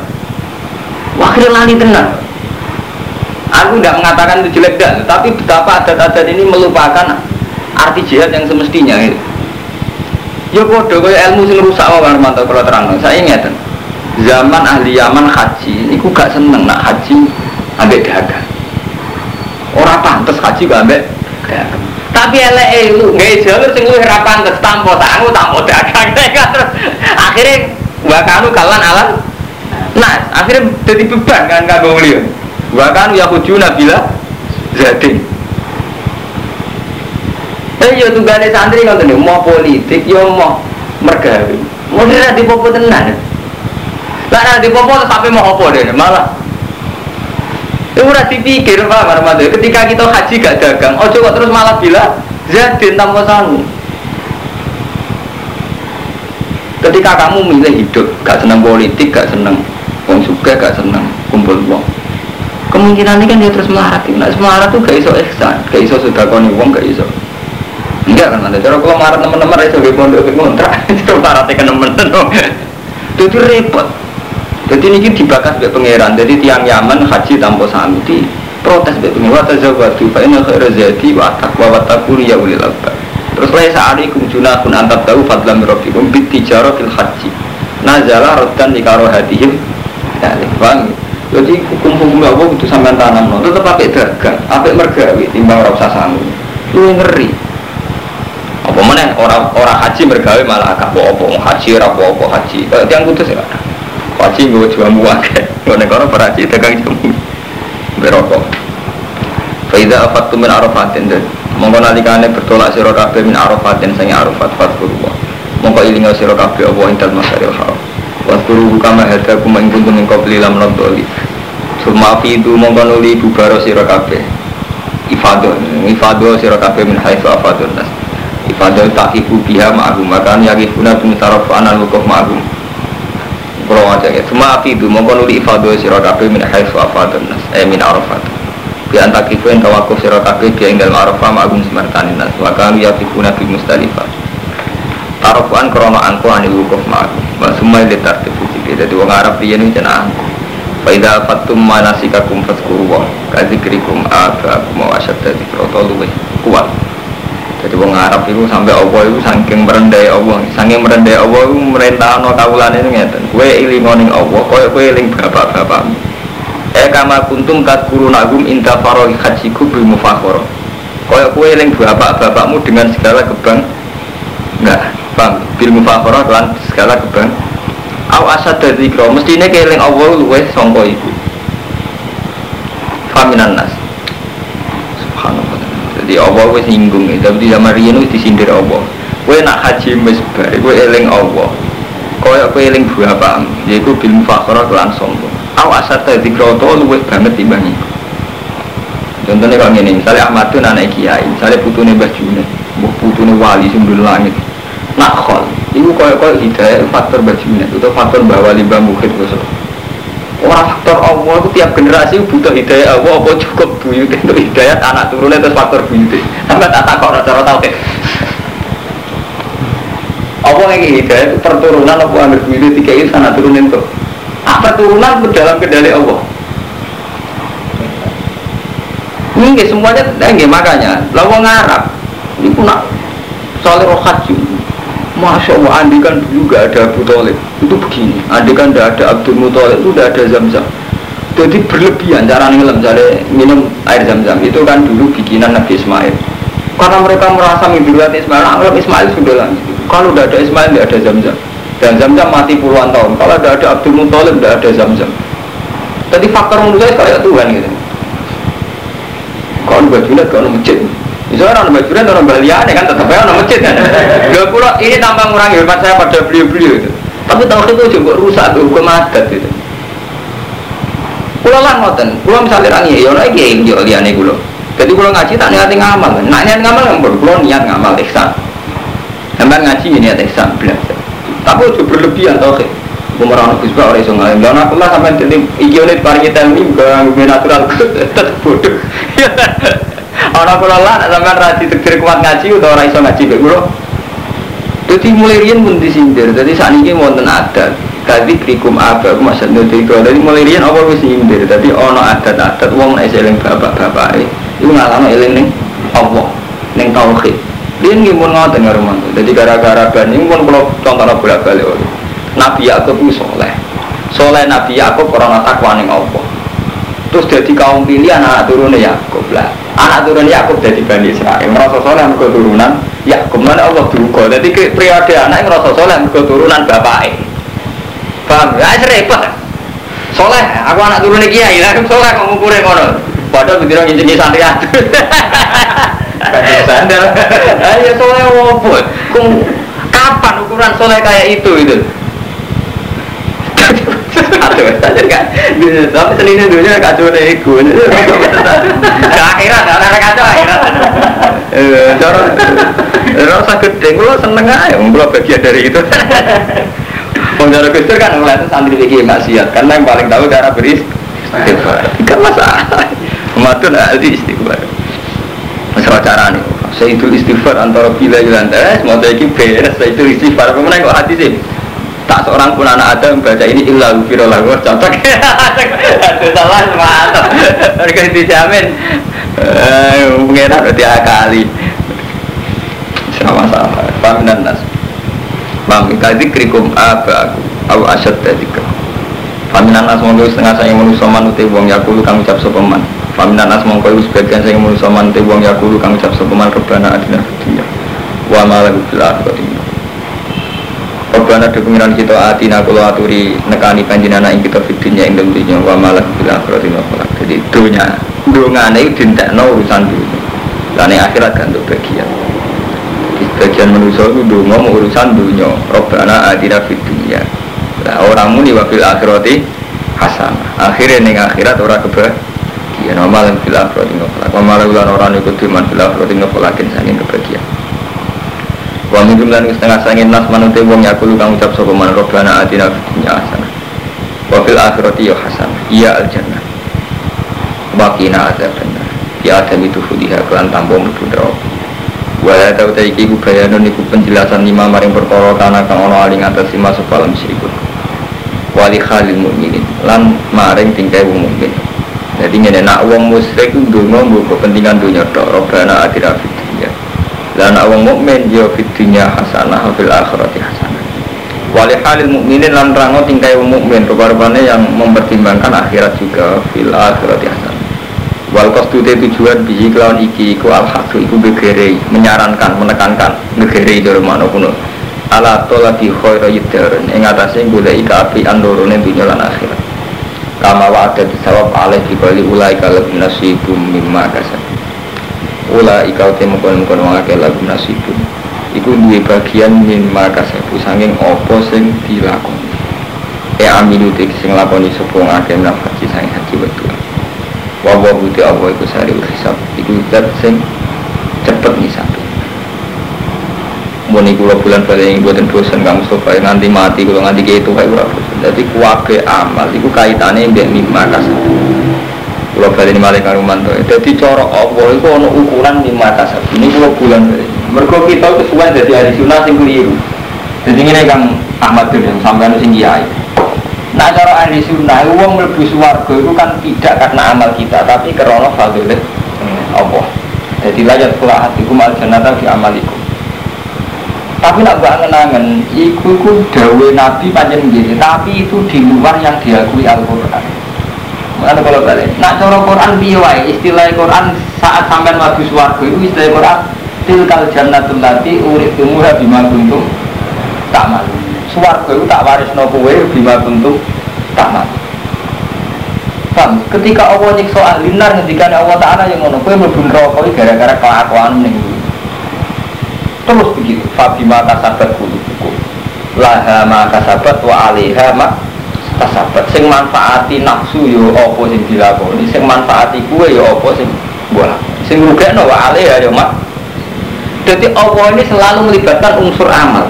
Akhirnya lali tenang. Aku tidak mengatakan itu jelek dah, tapi betapa adat-adat ini melupakan arti jihad yang semestinya. Ya bodoh kaya ilmu sing rusak wae mantap kalau terang. Saya ingat zaman ahli Yaman haji, niku gak seneng nak haji ambek dagang. Orang pantas haji gak ambek. Dagang. Tapi elek lu. Nggak jalur sing luwih ra pantes tanpa tangu tanpa dagang. Akhirnya wakanu kalan alam nah akhirnya jadi beban kan kagak beliau wakanu ya hujuna bila jadi eh yo tunggane santri ngoten mau politik yo mau mergawe. Mau dira di popo tenan. Lah di popo sampai mau apa deh malah itu udah dipikir pak Marmado ketika kita haji gak dagang ojo kok terus malah bila zadin tanpa sangu ketika kamu milih hidup gak seneng politik gak seneng uang suka gak seneng kumpul uang kemungkinan ini kan dia terus melarat. Nah melarat tuh gak iso ihsan gak iso sudah koni uang gak iso. Enggak kan ada cara kalau melarat teman-teman iso gak pondok gak ngontrak itu melaratnya kan temen itu repot jadi ini dibakar sebagai pangeran jadi tiang Yaman haji tanpa sami protes sebagai pangeran wa tazawwadu fa inna khaira zati wa taqwa wa ya ulil albab Terus lain sa'alikum junahun antab tahu fadlam rabbikum bit tijarah fil haji. Nazala rodan di karo Sekali, bang. Jadi hukum-hukum Allah itu sampai tanam, no. tetap pakai dagang, pakai mergawi, timbang rasa sanggup. Lu ngeri. Apa mana orang orang haji mergawe malah apa apa haji apa apa haji. Kayak tiang putus ya. Haji gue jual buah kayak gue negara berhaji dagang jamu berokok. Faida afatu min arafatin dan mongko nalikane bertolak sira kabeh min arafatin sing arafat fatkurwa. Mongko ilinga sira kabeh apa ing dalem masyaril haram. Waskuru kama hadakum ing kuntum min qabli lam nadoli. Suma fidu mongko nuli bubaro sira kabeh. Ifado, ifado sira kabeh min haitsu afadun nas. Ifado takifu biha ma'ahum makan yakifuna bin saraf anal wukuf ma'ahum. Wajah ya, suma fidu mongko nuli ifado sira kabeh min haitsu afadun nas. Eh min arafat. Bi antakifu en tawakuf sira kabeh bi ing dalem arafah semertani nas. Wa kanu yakifuna bi mustalifah. Tarofuan krono angko anil wukuf ma'akum Wa sumai li tartib wujudi Jadi wong Arab dia ini jenah angko Faida fatum manasikakum fadkuruwa Kazikrikum abakum wa asyadda kuat Jadi wong Arab itu sampai Allah itu saking merendai Allah. Saking merendai Allah itu merintah no kawulan itu ngeten. Kue iling ngoning Allah, kue kue iling bapak-bapakmu Eh kama kuntum tadkurunagum inta farohi hajiku bil mufakhoro Kue kue iling bapak-bapakmu dengan segala kebang. Enggak, bang, bil mufakhorah lan segala kebang. Aw asad dari kro, mestinya keling Allah luweh songko ibu Faminan nas Jadi Allah wis nyinggung. Tapi zaman riyen wis disindir Allah. Kowe nak haji wis bar, kowe eling Allah. Kaya kowe eling bapak, yaiku bil mufakhorah lan songko Aw asad dari kro to luweh banget timbang iku Contohnya kalau ini, misalnya Ahmad itu anak kiai, misalnya putune Mbah Junet, putune wali sundul langit, nak khol, itu kaya kaya hidayah faktor Mbah Junet, itu faktor Mbah Wali Mbah Mukhid faktor Allah itu tiap generasi butuh hidayah Allah, apa cukup buyut untuk hidayah anak turunnya terus faktor buyut. Sampai tak takut cara tahu deh. Allah yang hidayah itu perturunan apa ambil buyut tiga itu anak turunin tuh. Apa turunan itu dalam kendali Allah? Ini semuanya, eh, nggak makanya. Lawan Arab, ini pun soal roh haji. Masya Allah, andi kan dulu gak ada Abu Talib. Itu begini, andi kan gak ada Abdul Muthalib Itu gak ada Zam-Zam. Jadi berlebihan cara ngelam, misalnya minum air Zam-Zam. Itu kan dulu bikinan Nabi Ismail. Karena mereka merasa mimpi Ismail, anggap Ismail sudah langit Kalau udah ada Ismail, gak ada Zam-Zam. Dan Zam-Zam mati puluhan tahun. Kalau udah ada Abdul Muthalib, gak ada Zam-Zam. Jadi faktor menurut saya kayak Tuhan gitu. Kalau bajunya kalau masjid Misalnya orang bajuran orang baliane kan tetap orang masjid kan. Gak pula ini tanpa mengurangi hormat saya pada beliau-beliau itu. Tapi tahu itu juga rusak tuh hukum adat itu. Pulau lah ngoten, pulau misalnya orang ya orang yang liane pulau. Jadi pulau ngaji tak niat ngamal, nak niat ngamal yang pulau niat ngamal ihsan. Sampai ngaji niat ihsan belajar. Tapi itu berlebihan tau ke. Pemeran Gus Pak orang sungai. Dan aku lah sampai jadi nih paling kita ini bukan natural tetap bodoh. Orang kula lah sampean ra ditegir kuat ngaji utawa ora iso ngaji kok kula. Dadi mulai riyen pun disindir. Dadi sakniki wonten adat. Dadi krikum apa maksud nuti kok. Dadi mulai riyen apa wis sindir. Dadi ana adat-adat wong nek eling bapak-bapake. Iku ngalami eling ning Allah, ning tauhid. Riyen nggih mun ngoten karo mantu. Dadi gara-gara ban niku pun kula contohna bolak-balik. Nabi Yakub itu soleh. Soleh Nabi Yakub karena takwa Allah. Terus jadi kaum pilihan anak turunnya Yakub lah. Anak turun Yakub jadi Bani Israel. Merasa soleh mereka turunan Yakub. Mana Allah duga. Jadi periode anak merasa soleh mereka turunan bapaknya. Paham? Ya repot. Soleh, aku anak turunnya kiai. Lah soleh kamu kurang ngono. Padahal begitu nginjini santri adu. Sandal. Ayo soleh wopo. Kapan ukuran soleh kayak itu itu? Aduh, saja kan. Tapi senine dunia kacau deh. Ke akhirat, ada kacau akhirat. Eh, cara rasa gede, gue seneng aja, gue bagian dari itu. Penjara Gustur kan itu santri lagi maksiat, karena yang paling tahu cara beris. Tidak masalah. Matun ahli istighfar. Masalah cara nih. Saya itu istighfar antara bila dan eh, semoga ini beres. Saya itu istighfar. Kemudian kok hati sih? Tak seorang pun anak Adam baca ini illa ghufirallah gue cocok aduh salah mantap mereka dijamin. Eh pengen berarti akali sama-sama paminan nas? Mami kadi krikum apa aku? Aku asyad dari Faminan nas? Mongko setengah saya manusia man uti wong yakulu kang ucap sopeman. Faminan nas? Mongko sebagian saya manusia man uti wong yakulu kang ucap sopeman Rebana adina dunia Wa malah bil Rebana de pengiran kita atina kula aturi nekani panjenengan ing kita fidunya ing dalam dunia Wa malah bil akhirati Jadi dunia Dungane dintekno urusan dunia Lani akhirat kan untuk bagian. Di bagian manusia itu dungo urusan dunia Robbana adina fid dunia Nah orang muni wafil akhirati hasan Akhirnya ning akhirat orang kebahagiaan. Wa yang fil akhirati ngofalak Wa malam ulan orang ikut diman fil akhirati ngofalakin sangin kebahagiaan Wa min jumlah setengah sangin nas manute wong yakulu kang ucap sapa man robbana atina fid dunya hasanah Wa fil akhirati ya Iya al jannah Wa qina azabannar ya itu fudiha kelan tambah mlebu neraka. Wala tau ta iki ku bayanun iku penjelasan lima maring perkara kana kang ana aling atas lima sepalam sirikut. Wali khalil mukminin lan maring tingkai wong mukmin. Jadi ngene nak wong musyrik ndonga nggo kepentingan dunya tok. Robbana atina nak wong mukmin ya fid dunya hasanah fil akhirati hasanah. Wali halil mukminin lan rango tingkai wong mukmin rupa-rupanya yang mempertimbangkan akhirat juga fil akhirati hasanah. Wal kostute tujuan biji kelawan iki iku al hasu iku gegere menyarankan menekankan gegere itu mana kuno. Ala tolabi khaira yidharun ing atase golek api andorone dunya lan akhirat. Kama wa ada disawab alaih dibali ulai kalau nasibum mimma kasab ulai kau temu kono kono akeh lagu nasibum iku duwe bagian mimma kasab sanging apa sing dilakoni? E amilu sing lakoni sapa ngakeh nafas sing haji wetu Wawa buti Allah iku sari hisab. Iku zat sing cepet ngisabi Muni kula bulan balik yang buatan dosen kamu sofa Nanti mati kalau nganti ke itu kayak berapa Jadi kuwabe amal Iku kaitannya mbak mimma Kula balik ini malah karo manto Jadi cara Allah itu ada ukuran mimma kasab Ini kula bulan balik Mereka kita kesuwan jadi hari sunnah sing keliru. Jadi ini kang Ahmad yang sampai sing kiai. Nah cara ahli sunnah, uang melebu suwargo itu kan tidak karena amal kita, tapi karena fadilah Allah. Jadi layak pula hatiku mal jannata fi amaliku. Tapi nak gak ngenangan, iku ku dawe nabi panjang gini, tapi itu di luar yang diakui Al-Quran. Mana kalau balik? Nak cara Quran biwai, istilah Quran saat sampai mlebu suwargo itu istilah Quran tilkal jannatul lati urip tumuha bima kuntum tak malu suwargo itu tak waris no kue bima bentuk tamat Paham? Ketika Allah nyiksa ahli nar ketika Allah Ta'ala yang ngono kue mlebu neraka gara-gara kelakuan ning Terus begitu, fabima kasabat kulubukum laha ma kasabat wa alaiha kasabat sing manfaati nafsu yo apa sing dilakoni sing manfaati kue yo apa sing mbok sing rugekno wa alaiha yo mak jadi Allah ini selalu melibatkan unsur amal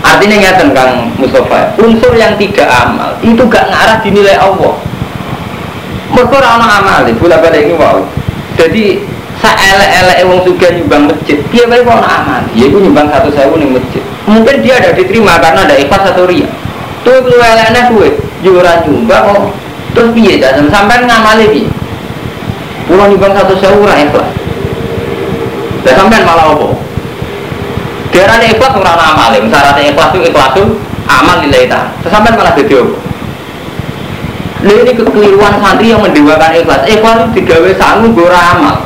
Artinya nggak tentang Mustafa, unsur yang tidak amal itu gak ngarah dinilai Allah. Mereka orang amal, bola balik ini wow. Jadi elek-elek wong juga nyumbang masjid, dia baik orang amal. Dia itu nyumbang satu sewu nih masjid. Mungkin dia ada diterima karena ada ikhlas atau ria. Tuh itu eleknya gue, juara nyumbang oh. Terus piye dan sampai ngamal lagi. Pulau nyumbang satu sewu orang ikhlas. Dan sampai malah apa? Darahnya ikhlas orang amal, syaratnya ikhlas itu ikhlas itu amal nilai ta. Sampai malah jadi apa? Ini kekeliruan santri yang mendewakan ikhlas. Ikhlas itu digawe sanggup gora amal.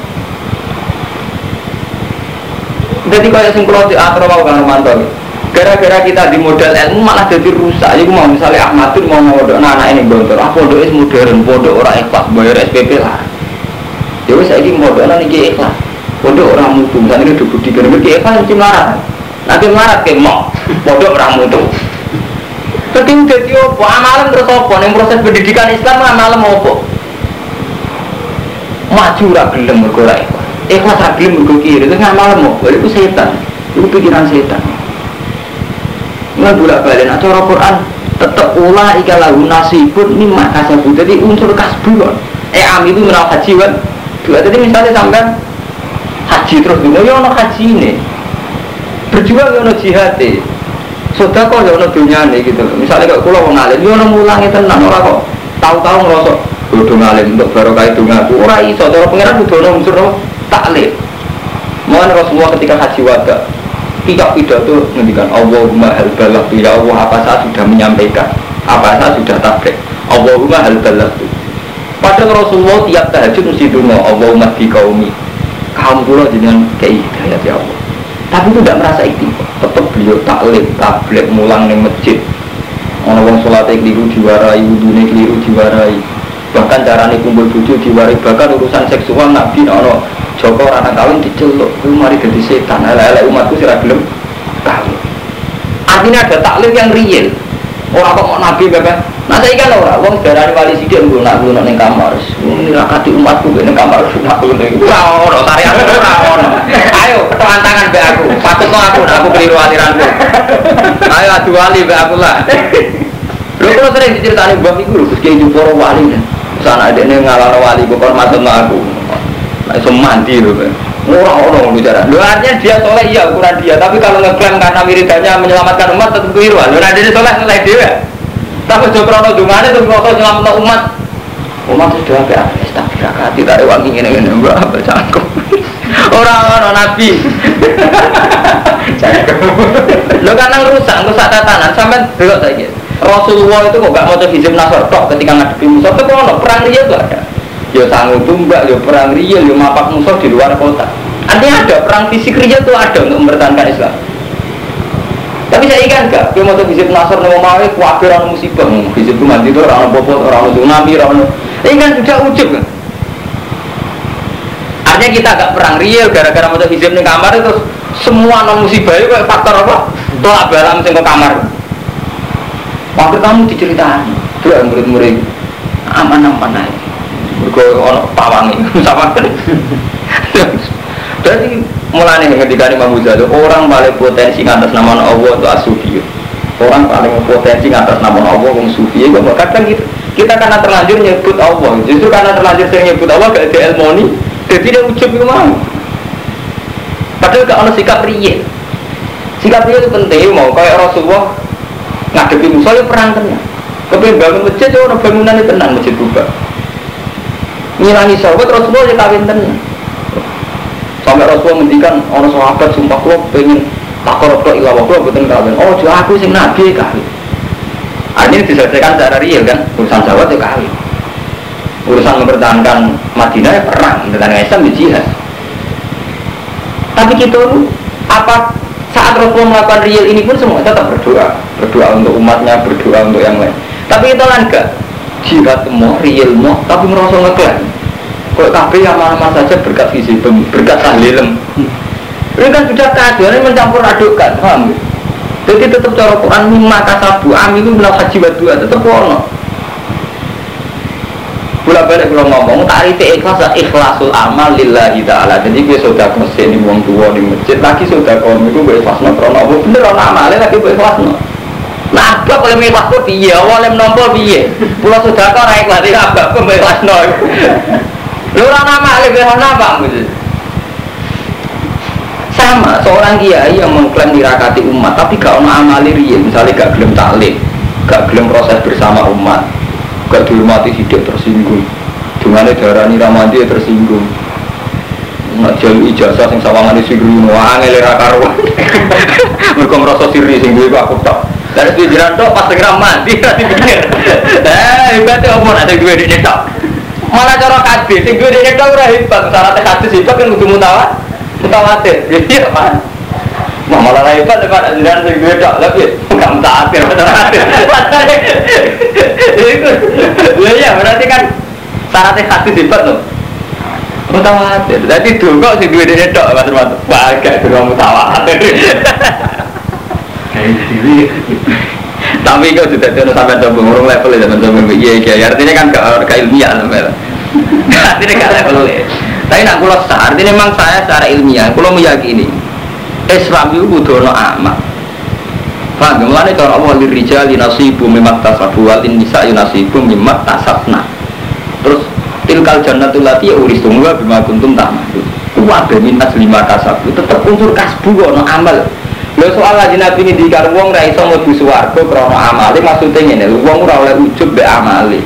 Jadi kalau sing kalau diatur mau kan Romanto. Gara-gara kita di modal ilmu malah jadi rusak. Jadi mau misalnya Ahmadun mau modal nah, anak ini gontor. Ah pondok es modern, pondok orang ikhlas, bayar SPP lah. Wes saya ini modal ini ikhlas. Pondok orang mutu, misalnya ini duduk di kerja ikhlas mesti marah. Nanti marah ke mau, bodoh orang mutu. Jadi jadi apa? Amalan terus apa? Yang proses pendidikan Islam amalan apa? Maju ra gelem ra ikhlas. Ikhlas ra gelem mergo kiri. Itu ngamal apa? Itu setan. Itu pikiran setan. Nggak bolak balik. Nah, cara Quran tetap ulah ika lahu nasibun mimma kasabu. Jadi unsur kasbun. Eh am itu menal haji kan. Dua tadi misalnya sampai haji terus dulu ya ono haji ini berjuang ya ono jihad sudah kok ya ono dunia nih gitu misalnya kalau kulo wong alim ya ono mulangi tenang ora kok tahu-tahu ngerasa kudu ngalim untuk barokah itu ngaku ora iso cara pangeran kudu ono unsur taklim Mohon Rasulullah ketika haji wada Tidak pidato ngendikan Allahumma hal balagtu. Ya Allah apa saya sudah menyampaikan? Apa saya sudah tabrik Allahumma hal balagtu. Padahal Rasulullah tiap tahajud mesti dungo Allahumma di kaumi kaum pulau dengan kayak hidayat ya Allah. Tapi itu tidak merasa ikhtiar. Tetap beliau taklim tablik mulang di masjid. Orang sholat keliru diwarai wudhu keliru diwarai. Bahkan carane kumpul bucu diwarai bahkan urusan seksual nabi ono Joko anak kawin diceluk, itu mari jadi setan. Ala-ala umatku sih gelem kawin. Artinya ada taklim yang real. Orang kok mau nabi bebek. Nah saya kan orang, wong darah wali sidik gue nak gue neng kamar. Ini rakati umatku neng kamar nak gue neng. No tarian orang. Ayo ketuan tangan be aku, patut no aku, aku keliru aliranku. Ayo adu wali be aku lah. Lu kalau sering diceritain bang ibu, terus kayak jumpa wali kan. Sana ada nih ngalah wali, gue hormat aku. Itu mandi kan. Murah orang bicara. Lu artinya dia soleh iya ukuran dia, tapi kalau ngeklaim karena wiridannya menyelamatkan umat tetap keliru. Lu nanti dia soleh soleh dia. Tapi jauh krono dungannya tuh krono nyelamatkan umat. Umat sudah apa? Astagfirullah, tidak ada wangi ini ini gua apa cangkem. Orang-orang nabi. Lo karena rusak, rusak tatanan sampai belok saja. Rasulullah itu kok gak mau hizib nasor tok ketika ngadepi musuh. Tapi kalau perang dia itu ada ya sanggup tumbak, ya perang real, ya mapak musuh di luar kota. Artinya ada perang fisik real itu ada untuk mempertahankan Islam. Tapi saya ikan gak, dia mau visip nasor nama mawe, kuatir orang musibah, visip itu mati itu orang bobot, orang tsunami, orang ini kan sudah ujub kan. Artinya kita agak perang real gara-gara mau visip di kamar itu semua non musibah itu faktor apa? Tolak balam ke kamar. Waktu kamu diceritain, tuh murid-murid aman-aman aja mergo ono pawangi. Sama. Jadi mulai ketika Imam Ghazali orang paling potensi atas nama Allah itu asufi orang paling potensi atas nama Allah yang sufi. Itu kadang kita kita karena terlanjur nyebut Allah. Justru karena terlanjur saya nyebut Allah gak ada ilmoni jadi dia ucap itu mau. Padahal gak ada sikap riye. Sikap riye itu penting mau. Kayak Rasulullah ngadepi musuh perang tenang kepengen bangun masjid ya orang bangunan itu tenang masjid buka ngilangi sahabat Rasulullah ya kawin tenang sampai Rasulullah mendikan orang sahabat sumpah kulo pengen takor ke ilah waktu betul kawin. Oh jual aku sing nabi kawin. Ini diselesaikan secara real kan urusan sahabat ya kawin. Urusan mempertahankan Madinah ya perang dengan Islam ya jihad. Tapi kita apa saat Rasulullah melakukan real ini pun semua tetap berdoa. Berdoa untuk umatnya berdoa untuk yang lain. Tapi itu kan enggak jihad mau real mau tapi merasa ngeklaim. Kok kabeh yang mana saja berkat visi berkat tahlilem ini kan sudah ini mencampur adukkan paham? Jadi tetap cara Quran mimma kasabu amilu minal haji wa dua tetap ono. Bula balik kalau ngomong tarif ikhlas ikhlasul amal lillahi ta'ala. Jadi gue sudah kesen di wong tua di masjid lagi sudah kau itu gue ikhlas no krono bener ono amalnya lagi gue ikhlas no Abang oleh ikhlas kok piye? Oleh menompo piye? Pulau sudah kau naik lagi abang kok ikhlas no. Lu orang nama lebih apa gitu? Sama seorang kiai yang mengklaim dirakati umat, tapi gak ono amali riya, misalnya gak gelem taklim, gak gelem proses bersama umat, gak dihormati sidik tersinggung, dengan darah ini ramadi tersinggung, nak jalu ijazah sing sawangan isi guru wah ngelera karuan mereka merasa siri sing gue aku tak dari pikiran tuh pas segera mati nanti pikir eh hebatnya apa nanti gue di netok malah cara kadis sing gue di netok ora hebat. Syaratnya kadis hebat kan kudu mutawa mutawatir. Jadi apa Mau malah hebat depan ajaran sing gue tok. Tapi nggak mutawatir mutawatir itu ya berarti kan syaratnya kadis hebat loh. Mutawatir. Jadi dulu sing gue di netok mas Rumat bagai dulu mutawatir tapi kau sudah tahu sampai coba ngurung level itu sampai coba iya iya artinya kan gak gak ilmiah sampai artinya gak level tapi nak kulo sah artinya memang saya secara ilmiah kulo meyakini Islam itu butuh no amat Paham? Mulanya cara Allah lirijal nasibu mimak tasabu walin nisa nasibu mimak tasabna Terus tilkal jannatul lati ya uris tunggu bima kuntum tak Wabe mintas lima kasabu Tetap unsur kasbu no amal Lho soal lagi nabi ini di wong ra iso mlebu swarga krana amale maksudnya lho wong ora oleh ujub be amale.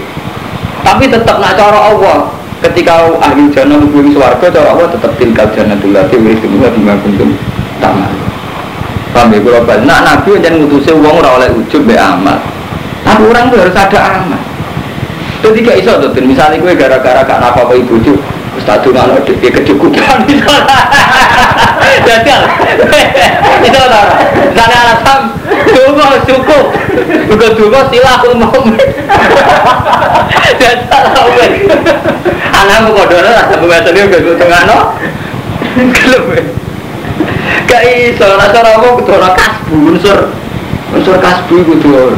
Tapi tetap nak cara Allah ketika ahli jannah mlebu swarga cara Allah tetap tinggal jannah dulu lagi wis di bima kuntum tamal. Paham ya balik. Nah Nabi yang ngutusnya uang ora oleh ujub be amal. Tapi orang tuh harus ada amal. Gak iso tuh, misalnya gue gara-gara gak apa-apa ibu tuh, tuh nggak ada dia kecukupan Jajal, itu lah. Sana alasan, tunggu cukup, juga tunggu silahul mau. Jajal lah, anakmu kodoro rasa pembahasan dia gak no. Kelem. Gak iso, rasa apa kudu kasbu unsur unsur kasbu kudu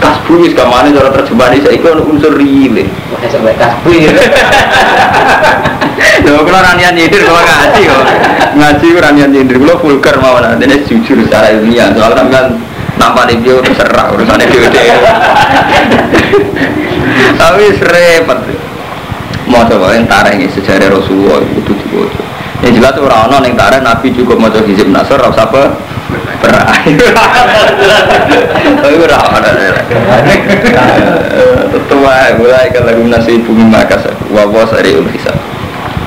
kasbu wis kamane cara terjemahan saya itu unsur rile. Sampai kasbu ya. Lho kula ranian nyindir kula ngaji kok. Ngaji kula ranian nyindir kula vulgar mawon. Dene jujur secara ilmiah. Soalnya kan nampak di video terserah urusannya dia Tapi repot. Yang tareh ini sejarah Rasulullah itu dibaca. Yang jelas orang-orang yang tareh Nabi juga mau coba hizib nasr, rasa apa? Tapi ora ana. Tetua mulai kalau nasi bumi maka wa wa sari ul hisab.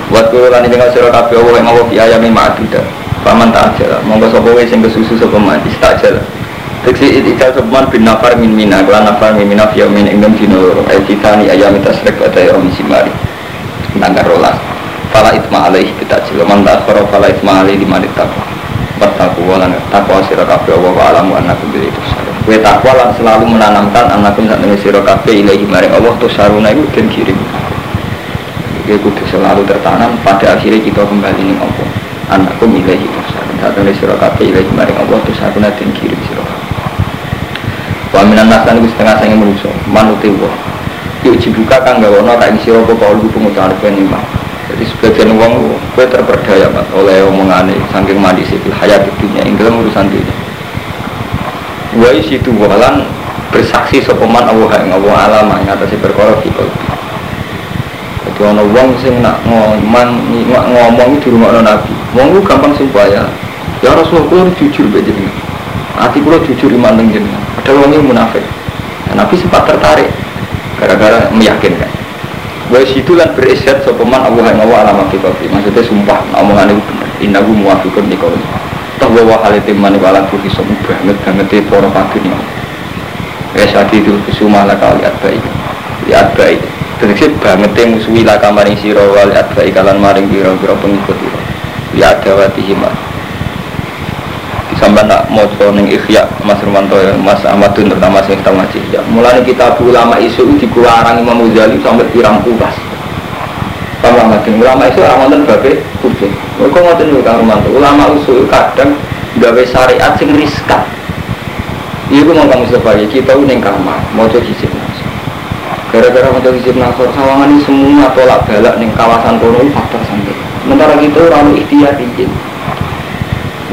Buat kulo lan ing sira kabeh wa ing Allah ayam ma'duda. Paman tak aja. Monggo sapa wae sing kesusu sapa man istajal. Teksi itikal sebuman bin nafar min mina Kala nafar min mina fiya min ingdom dino loro Ayo kita ni ayam tasrek pada yaum simari Tanggar rolas Fala itma alaih kita jilo Man tak fala itma alaih di manit takwa Bertakwa lan takwa sira kabeh Allah wa alamu annakum bil tusarun. Kowe takwa lan selalu menanamkan annakum sak temene sira kabeh ilahi maring Allah tusaruna iku den kirim. Iki kudu selalu tertanam pada akhirnya kita kembali ning Allah. Annakum ilahi tusarun. Sak temene sira kabeh ilahi maring Allah tusaruna den kirim sira kabeh. Wa minan nasan iku setengah sange manusa, manuti wa. Yuk dibuka kang gawono kae sira apa kaul pengucapan penimah. Jadi sebagian uang gue terperdaya mas oleh omongan saking mandi sih hayat dunia ini dalam urusan dunia. Gue situ walan bersaksi sopeman Allah yang Allah alam yang atas perkara di Jadi ono uang sing nak ngomong di rumah nabi. Wong lu gampang sumpah ya. Ya Rasulullah jujur begitu. Hati kulo jujur iman dengan jenengan. Padahal wong munafik. Nabi sempat tertarik gara-gara meyakinkan. Wa situ lan berisyad sopeman Allah yang Allah alama kita Maksudnya sumpah, nah, omongan itu benar Innahu muwafiqun di kauli Toh wa halite mani wala tuhi somu banget banget di poro pagi nih Ya saat itu kusuma laka liat baik. Liat baik. Terus banget musuhi laka maring siro liat baik. Kalan maring biro-biro pengikut itu Liat dawati himar sampai nak mau ning ikhya Mas Rumanto ya Mas Ahmadun terutama sing kita ngaji ya mulai kita ulama isu dikularang Imam Ghazali sampai pirang pulas Pak Ahmadun ulama isu orang nonton babe mereka ngoten lho Kang Rumanto ulama usul kadang gawe syariat sing riskan gue mau kamu Mustafa ya, kita ning kamar, mau coba hijab nasor. Gara-gara mau coba hijab nasor, sawangan ini semua tolak balak ning kawasan kono faktor sampai. Sementara kita orang ikhtiar izin.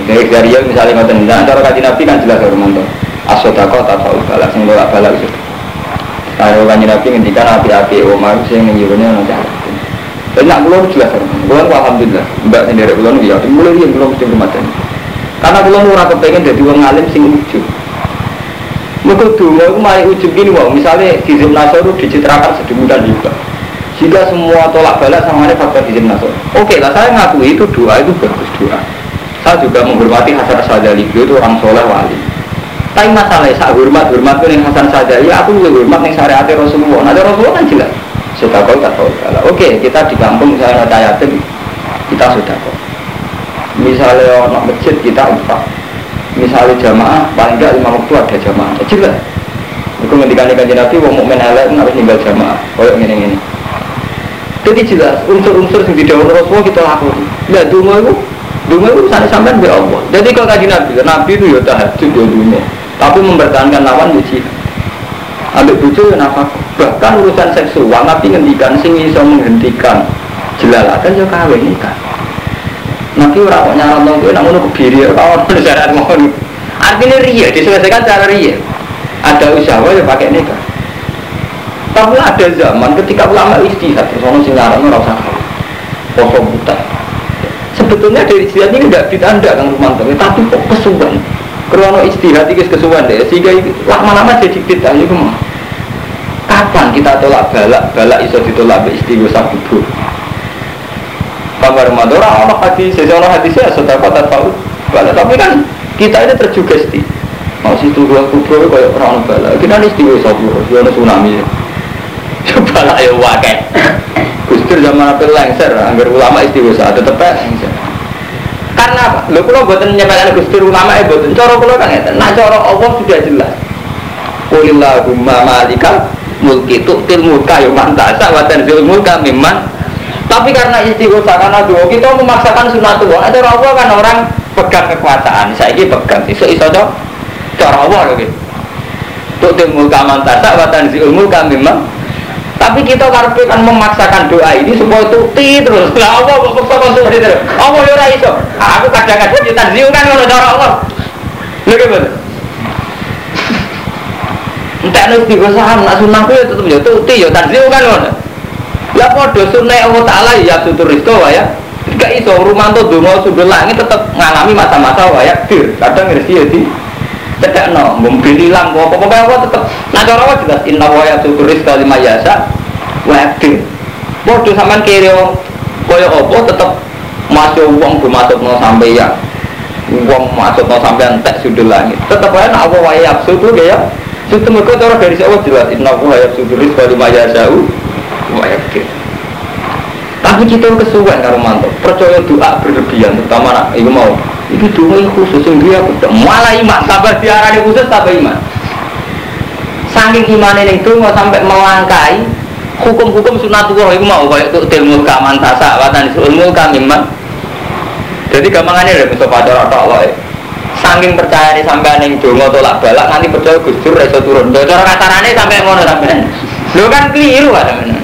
Dari dari yang misalnya ngoten, nah cara kaji nabi kan jelas Romanto. Asodako atau balak sing bolak balak itu. Kalau kaji nabi ngendikan api-api Umar sing nyuruhnya nanti Nak belum jelas. Belum alhamdulillah. Mbak sendiri belum ya. Mulai yang belum mesti rumah Karena belum ora kepengen jadi orang alim sing ujub. Mereka dulu aku mari ujub gini wow. Misalnya di Nasoru dicitrakan sedemikian juga. Jika semua tolak balak sama ada faktor di Nasor. Oke lah saya ngakui itu doa itu bagus doa saya juga menghormati Hasan Sadali itu orang soleh wali tapi masalahnya saya hormat hormat yang Hasan Sadali aku juga hormat yang syariat Rasulullah nanti Rasulullah kan jelas sudah kau tak tahu oke kita di kampung misalnya ada yatim kita sudah kau misalnya orang masjid kita infak misalnya jamaah paling tidak lima waktu ada jamaah. Ya jelas. Itu ketika nikah Nabi wong mukmin elek harus tinggal jamaah. Kayak gini gini jadi jelas unsur-unsur yang tidak Rasulullah kita lakukan lihat dulu itu Dungu itu sana sampai be Allah. Jadi kalau kaji Nabi, Nabi itu ya tahajud ya dungu. Tapi mempertahankan lawan ya jihad. Ambil bucu ya nafkah. Bahkan urusan seksual Nabi ngendikan sing iso menghentikan jelalatan ya kawin nikah. Nabi ora kok nyaran dong, nak ngono kebiri ya kawan syarat mohon. Artinya ria, diselesaikan cara ria. Ada usaha ya pakai nikah. Tapi ada zaman ketika ulama istihad, orang sing nyaran ora usah poso buta sebetulnya dari istihad ini tidak ditanda kan Rumanto tapi kok kesuwan krono istihad ini kesuwan deh sehingga lama-lama jadi bid'ah itu mah kapan kita tolak balak balak iso ditolak be istighosa kubur Kamar Rumanto orang orang hadis seseorang hadisnya sudah kota tahu balak tapi kan kita ini terjugesti. Masih itu dua kubur kayak orang bala. Kita ini istiwa sabu, istiwa tsunami. Coba lah ya wakai. Gustur zaman apa lengser, anggar ulama istiwa saat tetep lengser. Karena apa? Lo kalau buatan nyepelkan Gustur ulama ya buatan. Coro kalau kan ya, nah coro Allah sudah jelas. Qulillahumma malikal mulki tu'til mulka yuman tasa wa tanzil mulka mimman tapi karena istighosah karena doa kita memaksakan sunatullah ada Allah kan orang pegang kekuasaan. Saya ini pegang iso iso dong cara Allah lagi tu'til mulka man tasa wa tanzil mulka mimman tapi kita karpe kan memaksakan doa ini supaya tuti terus. Lah Allah kok konsultasi terus Allah ya ora iso. Aku kadang-kadang kita tanzil kan ngono cara Allah. Lho gimana Entah nih tiga saham, nak sunnah ya tetep ya tuti ya tanzil kan ngono. Lah padha sunnah Allah Taala ya tutur rizko ya. Jika iso rumanto donga sudul langit tetep ngalami masa-masa waya dir. Kadang rezeki ya di no, mungkin hilang kok apa apa tetep nah cara apa jelas inna wa ya tutur rizko lima yasa waya dir. Padha sampean kiri kaya apa tetep masuk uang masuk no sampai ya uang masuk no sampai entek sudul langit tetep aja nak apa waya absurd ya Sistem mereka cara dari Allah jelas Inna Allah ya suduris Bali maya jauh Tapi kita kesuwen karo mantu Percaya doa berlebihan Terutama nak Iku mau. Itu doa khusus yang dia Malah iman Sabar diarani khusus tapi iman. Saking iman ini itu mau sampai melangkai Hukum-hukum sunatullah Iku mau Kayak itu ilmu kaman tasa Watan ilmu kamiman Jadi gampangannya Ada misalnya pada Allah ya saking percaya nih sampai neng dongo tolak balak nanti percaya gusdur reso turun. Do cara kasarane sampai ngono sampai. Lo kan keliru ada mana?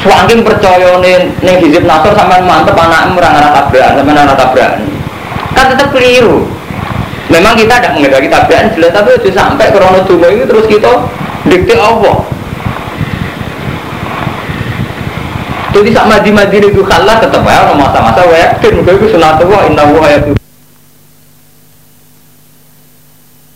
Saking percaya nih neng hizib nasor sampai mantep anak merang anak tabrakan sampai anak tabrakan. Kan tetap keliru. Memang kita tidak mengendaki tabrakan jelas tapi itu sampai krono dongo ini terus kita dikte Allah. Jadi sak madi madi itu kalah tetap ya masa-masa wa yakin. Mereka itu sunatullah inna wa